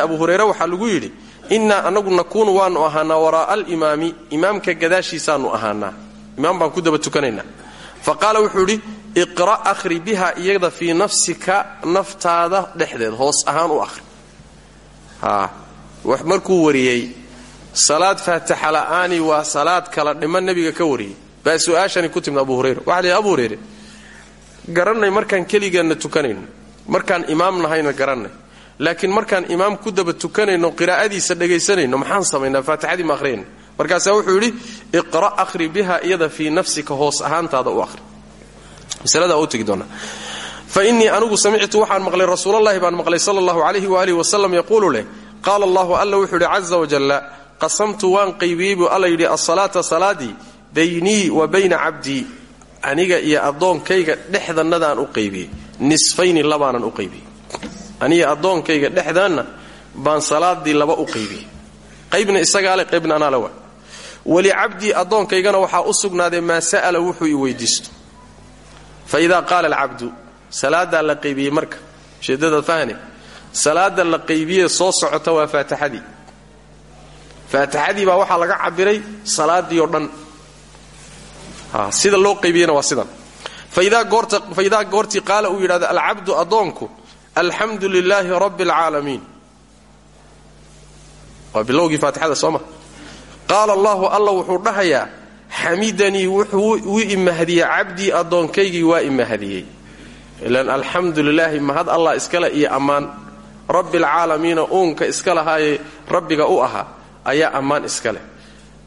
abu hurayre waxaa lagu yidhi innaa anagu nakuunu waanu ahaanaa waraa'a alimaami imaamka gadaashiisaanu ahaanaa. Imaam baan ku daba tukanaynaa fa wuxuu yidhi iqra' akhri biha iyada fii nafsika naftaada dhexdeed hoos ahaan u akhri. Markuu wariyey salaad faataxa la'aani waa salaad kala dhiman nebiga ka wariyey. Baa su'aashani ku timid abu hurayra. Waxa la abu hurayre garannay markaan keligeenna tukanayno. Markaan imaam nahayna garannay. Laakiin markaan imaam ku daba tukanayno qiraa'adiisa dhegaysanayno maxaan samaynaa? Faatixadii ma akhriyayna markaasaa wuxuu yidhi iqra' akhri biha iyada fii nafsika hoos ahaantaada u ahri masaladaa u tegi doonaa fa innii anigu samictu waxaan maqlay rasuulallaahi baan maqlay sala allahu calayhi waaalih wasalam yaquulu leh qaala allahu alla wuxuu yidhi caza wajalla qasamtu waan qaybiyey buu alla yidhi asalaata salaadii baynii wa bayna cabdii aniga iyo addoonkayga dhexdannadaan u qaybiyey nisfayni labaanan u qaybiyey aniga addoonkayga dhexdaanna baan salaadii laba u qaybiyey qaybna isagaa le qaybna anaa le waa walicabdii addoonkaygana waxaa u sugnaaday maa sa'ala wuxuu i weydiisto. Fa idaa qaala alcabdu salaadaa la qaybiyey marka. Ujeeddadaad fahane salaada la qaybiyee soo socota waa faatixadii faatixadii baa waxaa laga cabiray salaadii oo dhan. Sida loo qaybiyena waa sidan. Faidaa goortii qaala uu yidhahdo alcabdu addoonku alxamdu lilaahi rabbi alcaalamiin waa bilowgii faatixada sooma qaala allahu alla wuxuu dhahayaa xamidanii wuxuu imahadiyey cabdii addoonkaygii waa imahadiyey ilan alxamdu mahad allah iskale iyo ammaan. Rabbialcaalamiina uunka iska lahaayee rabbiga u ahaa ayaa ammaan iska leh.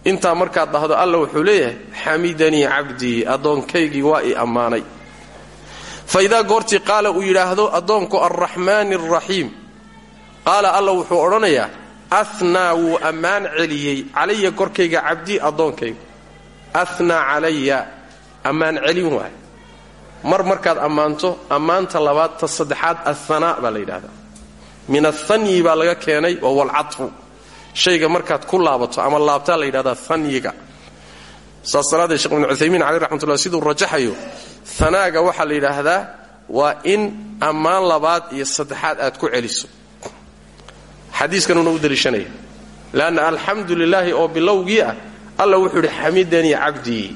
Intaa markaad dhahdo alla wuxuu leeyahay xamidanii cabdii addoonkaygii waa i ammaanay. Fa idaa goortii qaala uu yidhaahdo addoonku alraxmaani alraxiim qaala alla wuxuu odhanayaa ahnaa wuu ammaan celiyey calaya korkayga cabdii addoonkayga ahnaa calaya ammaan celin waay mar markaad ammaanto ammaanta labaad ta saddexaad ahanaa baa la min ahanyi baa laga keenay waa walcatfu shayga markaad ku laabato ama laabtaa la yidhahdaa hanyiga saas daraaddeed shekh ibnu cuthaymiin caleyh raxmatullah siduu rajaxayo hanaaga waxaa la yidhaahdaa waa in ammaan labaad iyo saddexaad aad ku celiso. Xadiiskanuna u deliishanaya leanna alxamdu lilaahi oo bilowgii ah alla wuxuu yidhi xamidanii cabdii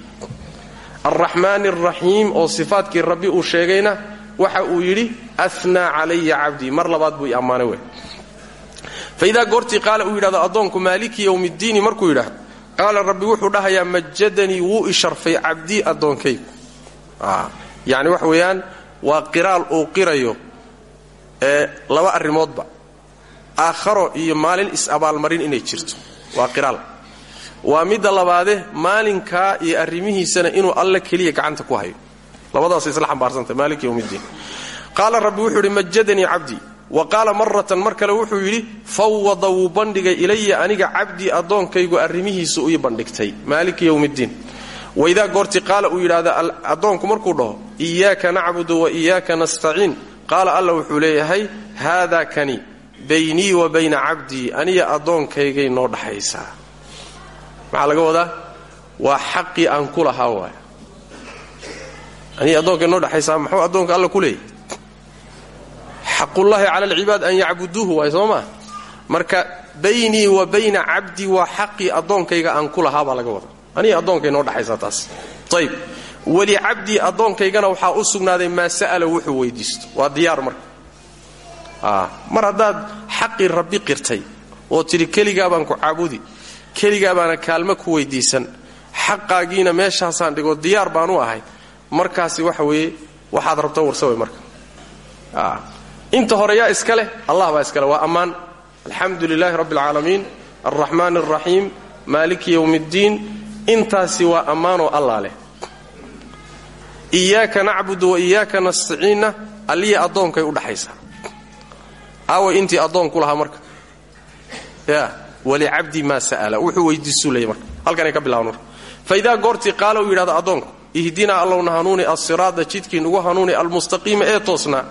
alraxmaani alraxiim oo sifaatkii rabbi uu sheegayna waxa uu yidhi ahnaa calaya cabdii mar labaad buu i ammaanay faidaa goortii qaala uu yidhahdo addoonku maaliki yowmiddiini markuu yidhaahdo qaala rabbi wuxuu dhahayaa majadanii wuu i sharfay cabdii addoonkaygu yacni wax weeyaan waa qiraal uu qirayo ee laba arrimoodba aakharo iyo maalin is-abaalmarin inay jirto waa qiraal waa midda labaade maalinkaa iyo arrimihiisana inuu alla keliya gacanta ku hayo labadaas isla xambaarsantah maaliki yowmiddiin qaala rabbi wuxuu yidhi majadanii cabdii wa qaala maratan mar kale wuxuu yidhi fawwada wuu bandhigay ilaya aniga cabdii addoonkaygu arrimihiisu ii bandhigtay. Maaliki yowmiddiin waidaa goortii qaala uu yidhaahda addoonku markuu dhaho iyaaka nacbudu wa iyaaka nastaciin. Qaala alla wuxuu leeyahay haada kani baynii wa bayna cabdii aniya addoonkaygay noo dhaxaysaa. Maxaa laga wadaa? Waa xaqii aan ku lahaa waay. Aniya addoonkay noo dhexaysaa muxuu alla ku xaqullaahi cala alcibaad an yacbuduuhu waay soo marka baynii wa bayna cabdii waa xaqii addoonkayga aan ku lahaa baa laga wadaa. Aniga addoonkay noo dhexaysaa taas. Ayb weli cabdii addoonkaygana waxaa u sa'ala wuxuu weydiisto. Waa diyaar marka. Mar haddaad xaqii rabbi qirtay oo tidhi keligaa baan ku caabudi keligaa baana kaalmo ku weydiisan xaqaagiina meeshaasaan dhigo diyaar baan u ahay. Markaasi waxa weeye waxaad rabta warsa wey marka inta hore yaa iska leh allah baa iska leh waa ammaan. Alxamdu lilaahi rabbi alcaalamiin alraxmaan alraxiim maaliki yowmi ddiin intaasi waa ammaanoo allah leh. Iyaaka nacbudu wa iyaaka nastaciinna alliya addoonkay u dhaxaysaa aaway intii addoonku lahaa marka. Ya walicabdi maa sa'ala wuxuu weydiisuu leeyay marka. Halkanay ka bilaban marka. Faidaa goortii qaala uu yidhahdo addoonku ihdinaa allowna hanuuni assiraada jidkii nugu hanuuni almustaqiima ee toosnaa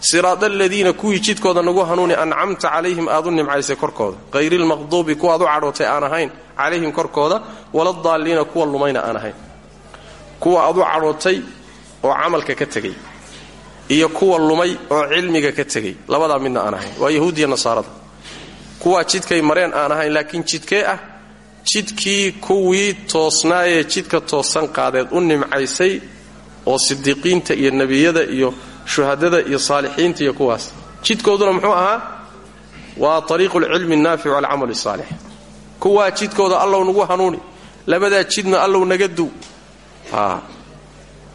siraada aladiina kuwii jidkooda nagu hanuuni ancamta calayhim aad u korkooda. Hayri lmaqduubi kuwaad u cadhootay aan ahayn calayhim korkooda. Waladaalliina kuwa lumayna aan kuwa aad u oo camalka ka tegay. Iyo kuwa lumay oo cilmiga ka tegay. Labadaa midna aan ahayn. Waa yahuudiya nasaarada. Kuwaa jidkay mareen aan ahayn laakiin jidkee ah jidkii kuwii toosnaayee jidka toosan qaadeed u nimcaysay oo sidiiqiinta iyo nebiyada iyo shuhadada iyo saalixiinta iyo kuwaas. Jidkooduna muxuu ahaa waa ariiqu lcilmi annaafic walcamal asaalix kuwaa jidkooda allow nagu hanuuni labadaa jidna allow naga duw.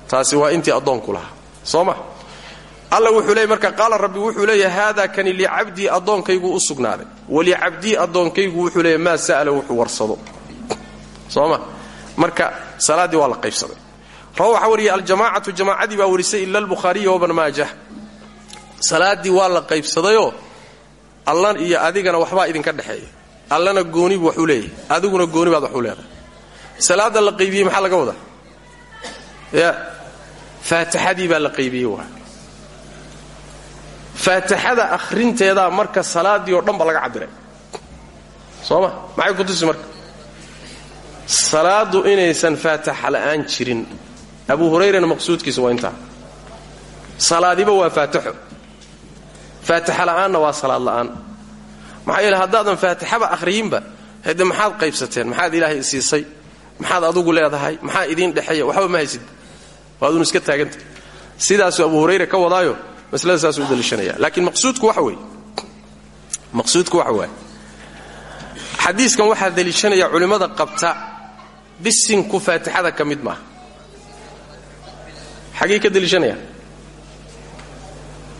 Taasi waa intii addoonku lahaa. Soo ma? Wuxuu leey marka qaala rabbi wuxuu leeyahay haadaa kani licabdii addoonkaygu u sugnaaday. Walicabdii addoonkaygu wuxuu leeyahy maa sa'ala wuxuu warsado. Soo ma? Marka salaaddii waa la qaybsaday rawa waxaa wariyay aljamaacatu jamaacadii baa warisay ila albukhaariya wabn maajah salaaddii waa la qaybsadayoo alla iyo adigana waxbaa idinka dhexeeya allana goonibu waxuu leeyahay adiguna gooni baad waxu leedahay salaadda la qaybiyey maxaa laga wadaa ya faatixadii baa la qaybiyey waa faatixada akhrinteedaa marka salaaddii oo dhan ba laga cabiray soo ma maxay ku abu hurayrana maqsuudkiisa waa intaa. Salaadiba waa faataxo faataxa la'aanna waa salaad la'aan. Maxaa yeele haddaadan faatixaba akhriyinba hade maxaad qaybsateen maxaad ilaahay siisay maxaad adugu leedahay maxaa idiin dhexeeya waxba ma haysid. Waadun iska taaganta sidaasuu abu hurayra ka wadaayo maslada saasuu u daliishanaya. Laakiin maqsuudku waxa weeye. Maqsuudku waxa waaye xadiiskan waxaa daliishanaya culimmada qabta bisinku faatixada ka mid xaggee ka deliishanaya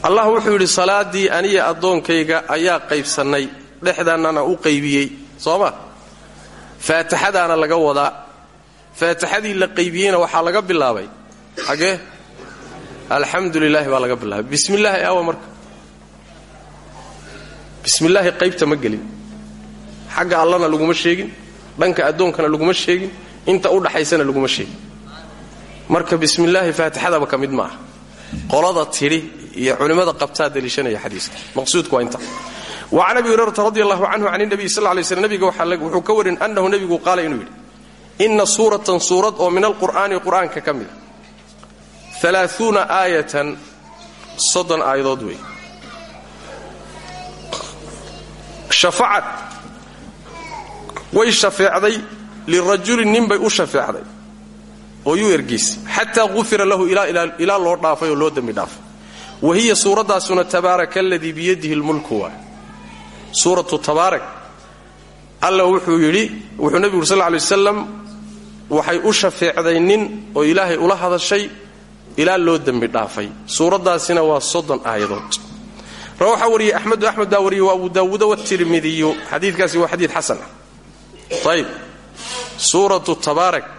allah wuxuu yidhi salaaddii aniya addoonkayga ayaa qaybsannay dhexdaannana u qaybiyey. Soo ma? Faatixadaana laga wadaa. Faatixadii la qaybiyeyna waxaa laga bilaabay. Xaggee alxamdu lilaahi baa laga bilaabay. Bismillaahi awa marka. Bismillaahi qaybta ma gelin. Xagga allana laguma sheegin dhanka addoonkana laguma sheegin inta u dhaxaysana laguma sheegin marka bismillaahi faatixadaba ka mid maaha. Qolada tidhi iyo culimmada qabtaa deliishanaya xadiiska. Maqsuudku waa inta. Wacan abi hurayrata radi allahu canhu can nabiy sal lay slm nabiga wuxuu ka warin annahu nebigu qaala inuu yidhi inna suuratan suurad oo min alqur'aani qur'aanka ka mida alaaثuuna aayatan soddon aayadood wey shafacad. Way shafeecday lirajulin nin u shafeecday oo yuu ergaysay xataa qufira lahu ilaa loo dhaafay oo loo dembi dhaafay wa hiya suuraddaasuna tabaaraka aladii biyadihi lmulku waa. Suuratu tabaarak alla wuxuu yidhi wuxuu nebigu uri sal lay wasalam waxay u shafeecday nin oo ilaahay ula hadashay ilaa loo dembi dhaafay. Suuraddaasina waa soddon aayadood. Waxaa wariyey axmedu axmed baa wariyey wa abu daawuuda watirmidiyu xadiikaasi waa xadiid xasan. Ah ayb tabaarak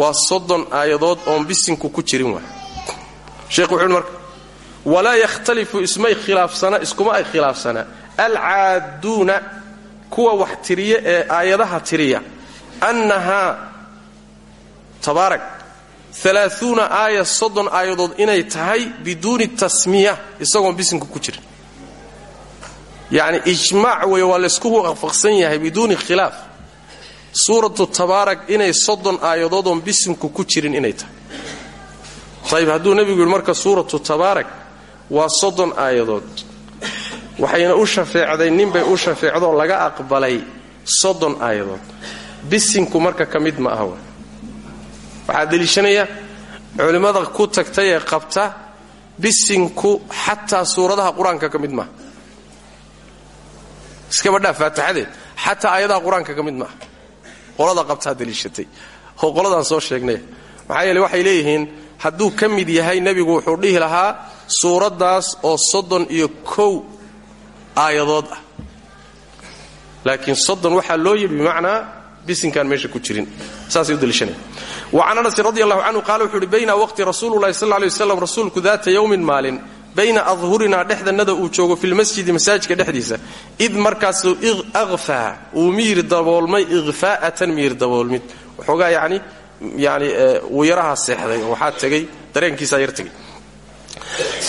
waa soddon aayadood oon bisinku ku jirin waay. Sheekh wuxuu marka walaa yakhtalifu ismay khilaafsana iskuma ay khilaafsanaa alcaaduuna kuwa wax tiriya ee aayadaha tiriya annahaa tabaarak alaaثuuna aaya soddon aayadood inay tahay biduuni tasmiya isagoon bisinku ku jirin. Yacni ijmaac weeye waa laysku waafaqsan yahay biduuni khilaaf suuratu tabaarak inay soddon aayadood oon bisinku ku jirin inay tahay. Ayib hadduu nebigu marka suuratu tabaarak waa soddon aayadood waxayna u shafeecday ninbay u shafeecdoo laga aqbalay soddon aayadood. Bisinku marka ka mid ma aha w waxaa deliishanaya ku tagtay ee qabta bisinku xataa suuradaha qur'aanka ka mid maaha. Iskaba dhaa faatixadeed. Xataa aayadaha qur'aanka ka mid maaha qolada qabtaa deliishatay oo qoladaan soo sheegnay maxaa yeele waxay leeyihiin hadduu ka mid yahay nebigu wuxuu dhihi lahaa suuraddaas oo soddon iyo kow aayadood ah. Laakiin soddon waxaa loo yidhi bimacnaa bisinkaan meesha ku jirin. Saasay u deliishanaya wacan anasin radi allahu canhu qaala wuxuu uhi bayna waqti rasuululahi sal lay waslam rasuulku daata yowmin maalin bayna adhurinaa dhexdannada uu joogo filmasjidi masaajidka dhexdiisa id markaasuu aqfaa uu miyir daboolmay iqfaa'atan miyir daboolmid. Waxoogaa yani yani wuu yarahaa seexday oo waxaa tegay dareenkiisaa yar tegay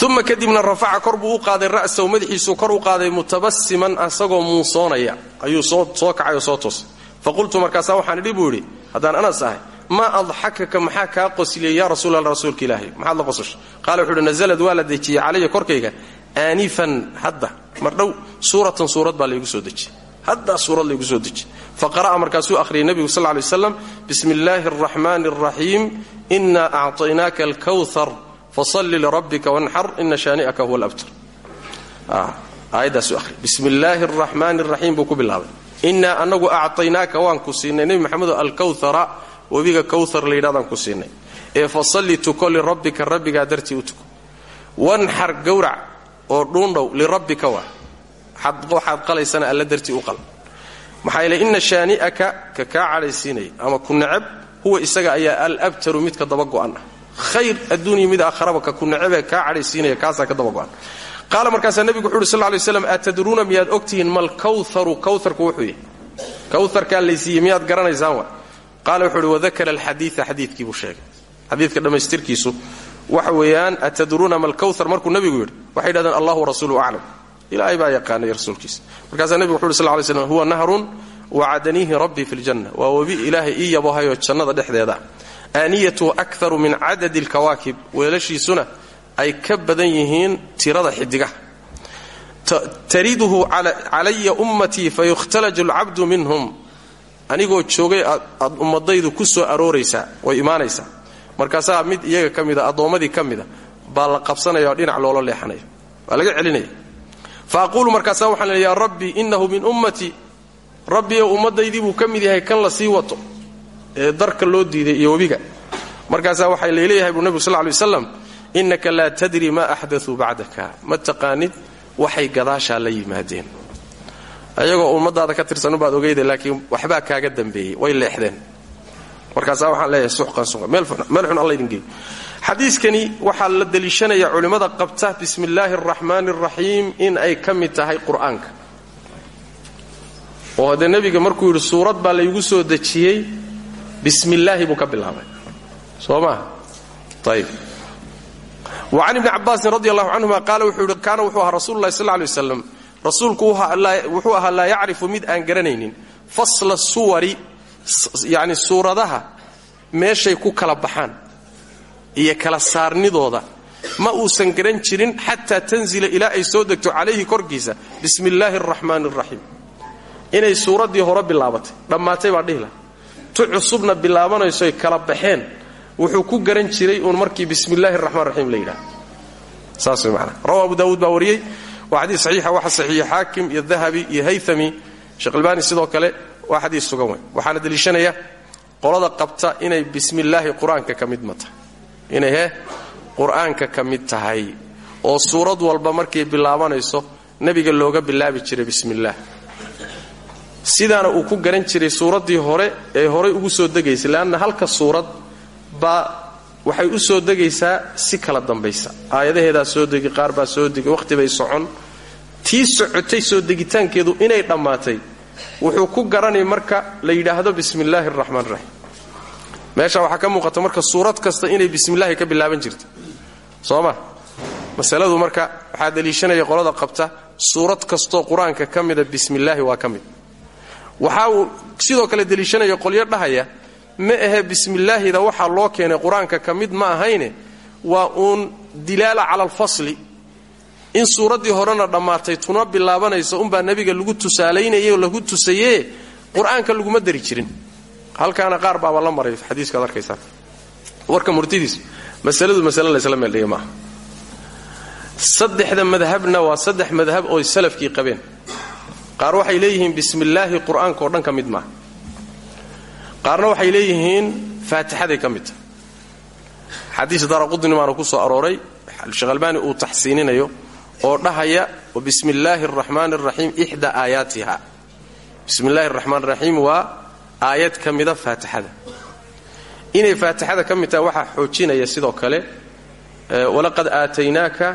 uma kadibna kor buu u qaaday ra'sahu madaxiisuu kor u qaaday mutabasiman asagoo muusoonaya ayuu soo kacay oo soo toosay. Faqultu markaasaa waxaan idhi buu idhi haddaan anas ahay maa adxakaka maxaa kaa qosliyey yaa rasuul alla rasuulka ilaahay? Maxaad la qosashay? Qaala wuxuu uhi nazalad waa la dejiyey calaya korkayga aanifan hadda mardhow suuratan suurad baa laygu soo dejiyey. Haddaa suurad laygu soo dejiyey. Faqara'a markaasuu akhriyay nebigu sal lay waslam bismi illaahi araxmaani araxiim inaa acطaynaaka alkawthar fasalli lirabbika wanxar ina shaani'aka huwa alabtar. Aayaddaasuu ahriy bismi illaahi araxmaani araxiim buu ku bilaabay. Innaa anagu acطaynaaka waan ku siinay webiga kawthar la yidhahdaan ku siinay. Ee fasalli tuko lirabbika rabbigaa dartii u tuko. Wanxar gowrac oo dhuundhow lirabbika waa. Waxaad qalaysana alla dartii u qal. Maxaa yeele inna shaani'aka ka kaa cadhaysiinaya ama ku huwa isaga ayaa alabtaru midka daba go'an. Ah khayr adduunya mid aakharaba ka ku nacabee kaa cadhaysiinaya ka daba go'an. Qaala markaasaa nebigu wuxu uhi sal lay slam atadruuna miyaad ogtihiin mal kawtharu? Kawtharku wuxuu yahay kawtharkaa laysiiyey miyaad garanaysaan wa qaala wuxuu uhi wadakara alxadiia buu sheegay. Xadiidka dhammaystirkiisu waxa weeyaan atadruuna mal kawthar markuu nebigu yidhi waxay yidhahdeen allahu warasuuluhu aclam ilaahay baa yaqaanay rasuulkiisa markaasaa nebigu wuxu uhi sal lay slam huwa nahrun wacadaniihi rabbii fi ljanna waa webi ilaahay ii yabohayoo jannada dhexdeeda. Aaniyatuhu akharu min cadadi alkawaakib weelashiisuna ay ka badan yihiin tirada xidigaha tariduhu calaya ummatii fayukhtalaju alcabdu minhum anigoo joogay aad ummadaydu ku soo arooraysaa way imaanaysaa. Markaasaa mid iyaga ka mida addoommadii ka mida baa la qabsanaya dhinac loola leexanaya waa laga celinaya fa aquulu waxaan leey yaa rabbi innahu min ummatii rabbiyow ummaddaydii buu ka mid yahay kan la sii wato ee darka loo diiday iyo webiga. Markaasaa waxaa la leeyahay buu nebigu sal ly waslam innaka laa tadri maa axdatuu bacdaka ma taqaanid waxay gadaashaa la yimaadeen ayagoo ummadaada ka tirsanubaad ogeyda laakiin waxbaa kaaga dambeeyey. Way leexdeen. Markaasaa waxaan leeyahay suxqan suqan meel xun alla idin geey xadiiskani waxaa la deliishanaya culimmada qabta bismi illaahi araxmaani in ay ka mid tahay qur'aanka. Oo haddee nebiga markuu yidhi suurad baa laygu soo dejiyey bismi illaahi buu ka bilaabay. Soo maaha ayib wa can ibni cabbaasin radi allahu canhuma qaala wuxuu yidhi kaana wuxuu ahaa rasuulku wuxuu ahaa laa yacrifu mid aan garanaynin. Fasla suwari yacni suuradaha meeshay ku kala baxaan iyo kala saarnidooda. Ma uusan garan jirin xataa tanzila ilaa ay soo degto calayhi korkiisa. Bismi illaahi araxmaani araxiim inay suuraddii hore bilaabatay. Dhammaatay baa dhihi laha tu cusubna bilaabanaysoy kala baxeen. Wuxuu ku garan jiray uun markii bismi illaahi araxmaan raxiim la yidhaha saas way daawuud baa wariyey waa xadiis saxiixa waxa saxiixa xaakim iyo dahabi iyo haythami. Sheekh sidoo kale waa xadiis sugan wey waxaana deliishanaya qolada qabta inay bismi illaahi qur'aanka ka mid ma tahay. Inay he qur'aanka ka mid tahay. Oo suurad walba markay bilaabanayso nebiga looga bilaabi jiray bismi illaah sidaana uu ku garan jiray suuraddii hore ee horay ugu soo degaysay leanna halka suurad baa waxay u soo degaysaa si kala dambaysa. Aayadaheedaa soo degi qaar baa soo degi wakhti bay socon. Tii socotay soo degitaankeedu inay dhammaatay wuxuu ku garanay marka la yidhaahdo bismi illaahi araxmaan raxiim meesha waxaa ka muuqata marka suurad kasta inay bismillaahi ka bilaaban jirta soo ma? Masaladu marka waxaa deliishanaya qolada qabta suurad kastoo qur'aanka ka mida bismillaahi waa ka mid. Waxa uu sidoo kale deliishanaya qolyo dhahaya ma ahe bismillaahida waxaa loo keenay qur'aanka ka mid ma ahayne waa uun dilaala cala alfasli. In suuraddii horena dhammaatay tuna bilaabanaysa unbaa nebiga lagu tusaalaynayay oo lagu tusaye qur'aanka laguma dari jirin. Halkaana qaar baaba la maray xadiiskaad arkaysaa. Warka murtidiis masaladu masale laysla meeldhiga maaha. Saddexda madhabna waa saddex madhab oo salafkii qabeen. Qaar waxay leeyihiin bismillaahi qur'aanka oo dhan ka mid maaha qaarna waxay leeyihiin faatixaday ka mid tahay. Xadiis daraqudni baana ku soo arooray sheekh uu taxsiininayo oo dhahaya bismi illaahi araxmaani araxiim ixdaa aayaatiha. Bismi illaahi araxmaan raxiim waa aayad faatixada. Inay faatixada ka mid tahay sidoo kale walaqad aataynaaka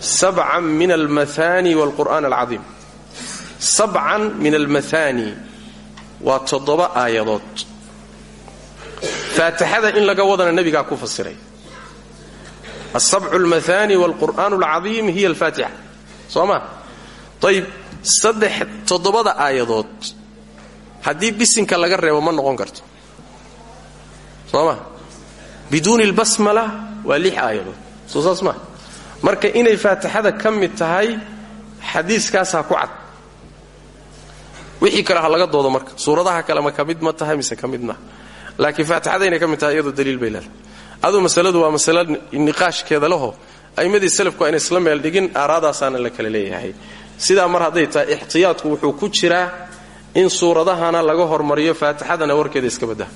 sabcan min almahaani waalqur'aan alcadiim. Sabcan min almahaani waa toddoba aayadood. Faatixada in laga wadana nebigaa ku fasiray. Asabcu almahaani waalqur'aan alcadiim hiya alfaatixa. Soo ma? Ayib saddex toddobada aayadood haddii bisinka laga reebo ma noqon karto. Soo ma? Biduuni albasmala waa lix aayadood. Soo saas marka inay faatixada ka tahay xadiiskaasaa ku cad wixii kale ha laga doodo marka. Suuradaha kale ma ka mid ma tahay mise ka laakiin faatixada inay ka tahay iyadoo daliil bay leedahay. Masaladu waa masalo niqaashkeeda leho a'immadii salafku ayna isla meel dhigin aaraadaasaana la kala leeyahay. Sidaa mar hadday tahay ixtiyaadku wuxuu ku jiraa in suuradahana laga hormariyo faatixadana warkeeda iska badda.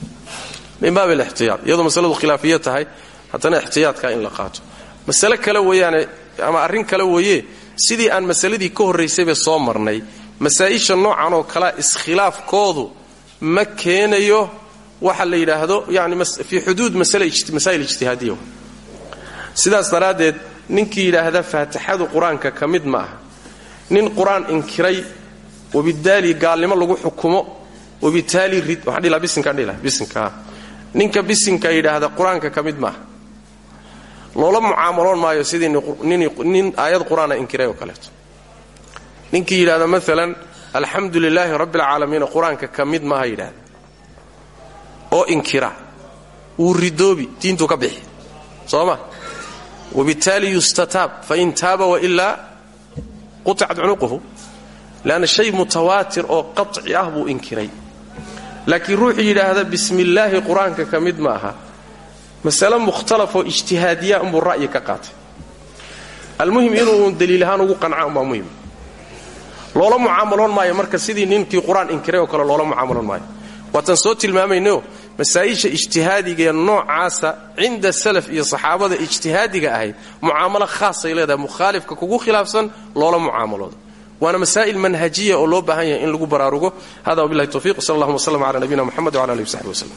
Min baab alixtiyaad. Iyadoo masaladu khilaafiya tahay haddana ixtiyaadka in la qaato. Masale kale weeyaane ama arrin kale weeye sidii aan masaladii ka horraysayba soo marnay masaa'isha noocan oo kalea iskhilaafkoodu ma keenayo waxa la yidhaahdo yani fii xuduud masaa'il ijtihaadiya. Sidaas daraaddeed ninkii yidhaahda faatixadu qur'aanka ka mid ma nin qur'aan inkiray wabidaali gaalnimo lagu xukumo wabitaali rid waxaan dhihi laha bisinkaan dhihi laha bisinka. Ninka bisinka yidhaahda qur'aanka ka mid maaha loola mucaamaloon maayo sidii nin aayad qur'aana inkiray oo kaleeto ninkii yidhahda maalan alxamdu lilaahi rabbi alcaalamiina qur'aanka ka mid maaha yidhahda oo inkira. Wuu ridoobi diintuu ka bixi. Soo ma? Wabitaali yustataab fain taaba wailaa quطicat cunuquhu leanna shay mutawaatir oo qaطci ah buu inkiray. Laakiin ruuxuu yidhaahda bismi illaahi qur'aanka ka mid ma aha. Masale mukhtalafoo ijtihaadiya unbuu ra'yi ka qaatay. Almuhim inuu daliil ahaan ugu qanca loola mucaamaloon maayo marka sidii ninkii qur'aan inkiray oo kale loola mucaamaloon maayo. Waataan soo tilmaamayno masaa'isha ijtihaadigaee noocaasa cinda salaf iyo saxaabada ijtihaadiga ahayd mucaamalo khaasay leedahay mukhaalifka kugu khilaafsan loola mucaamalooda waana masaa'il manhajiya oo loo baahan yahay in lagu baraarugo. Hada wabillahi tawfiq sal allahuma wslm cala nabiyina muxamed wcala alihi wsaxbi waslem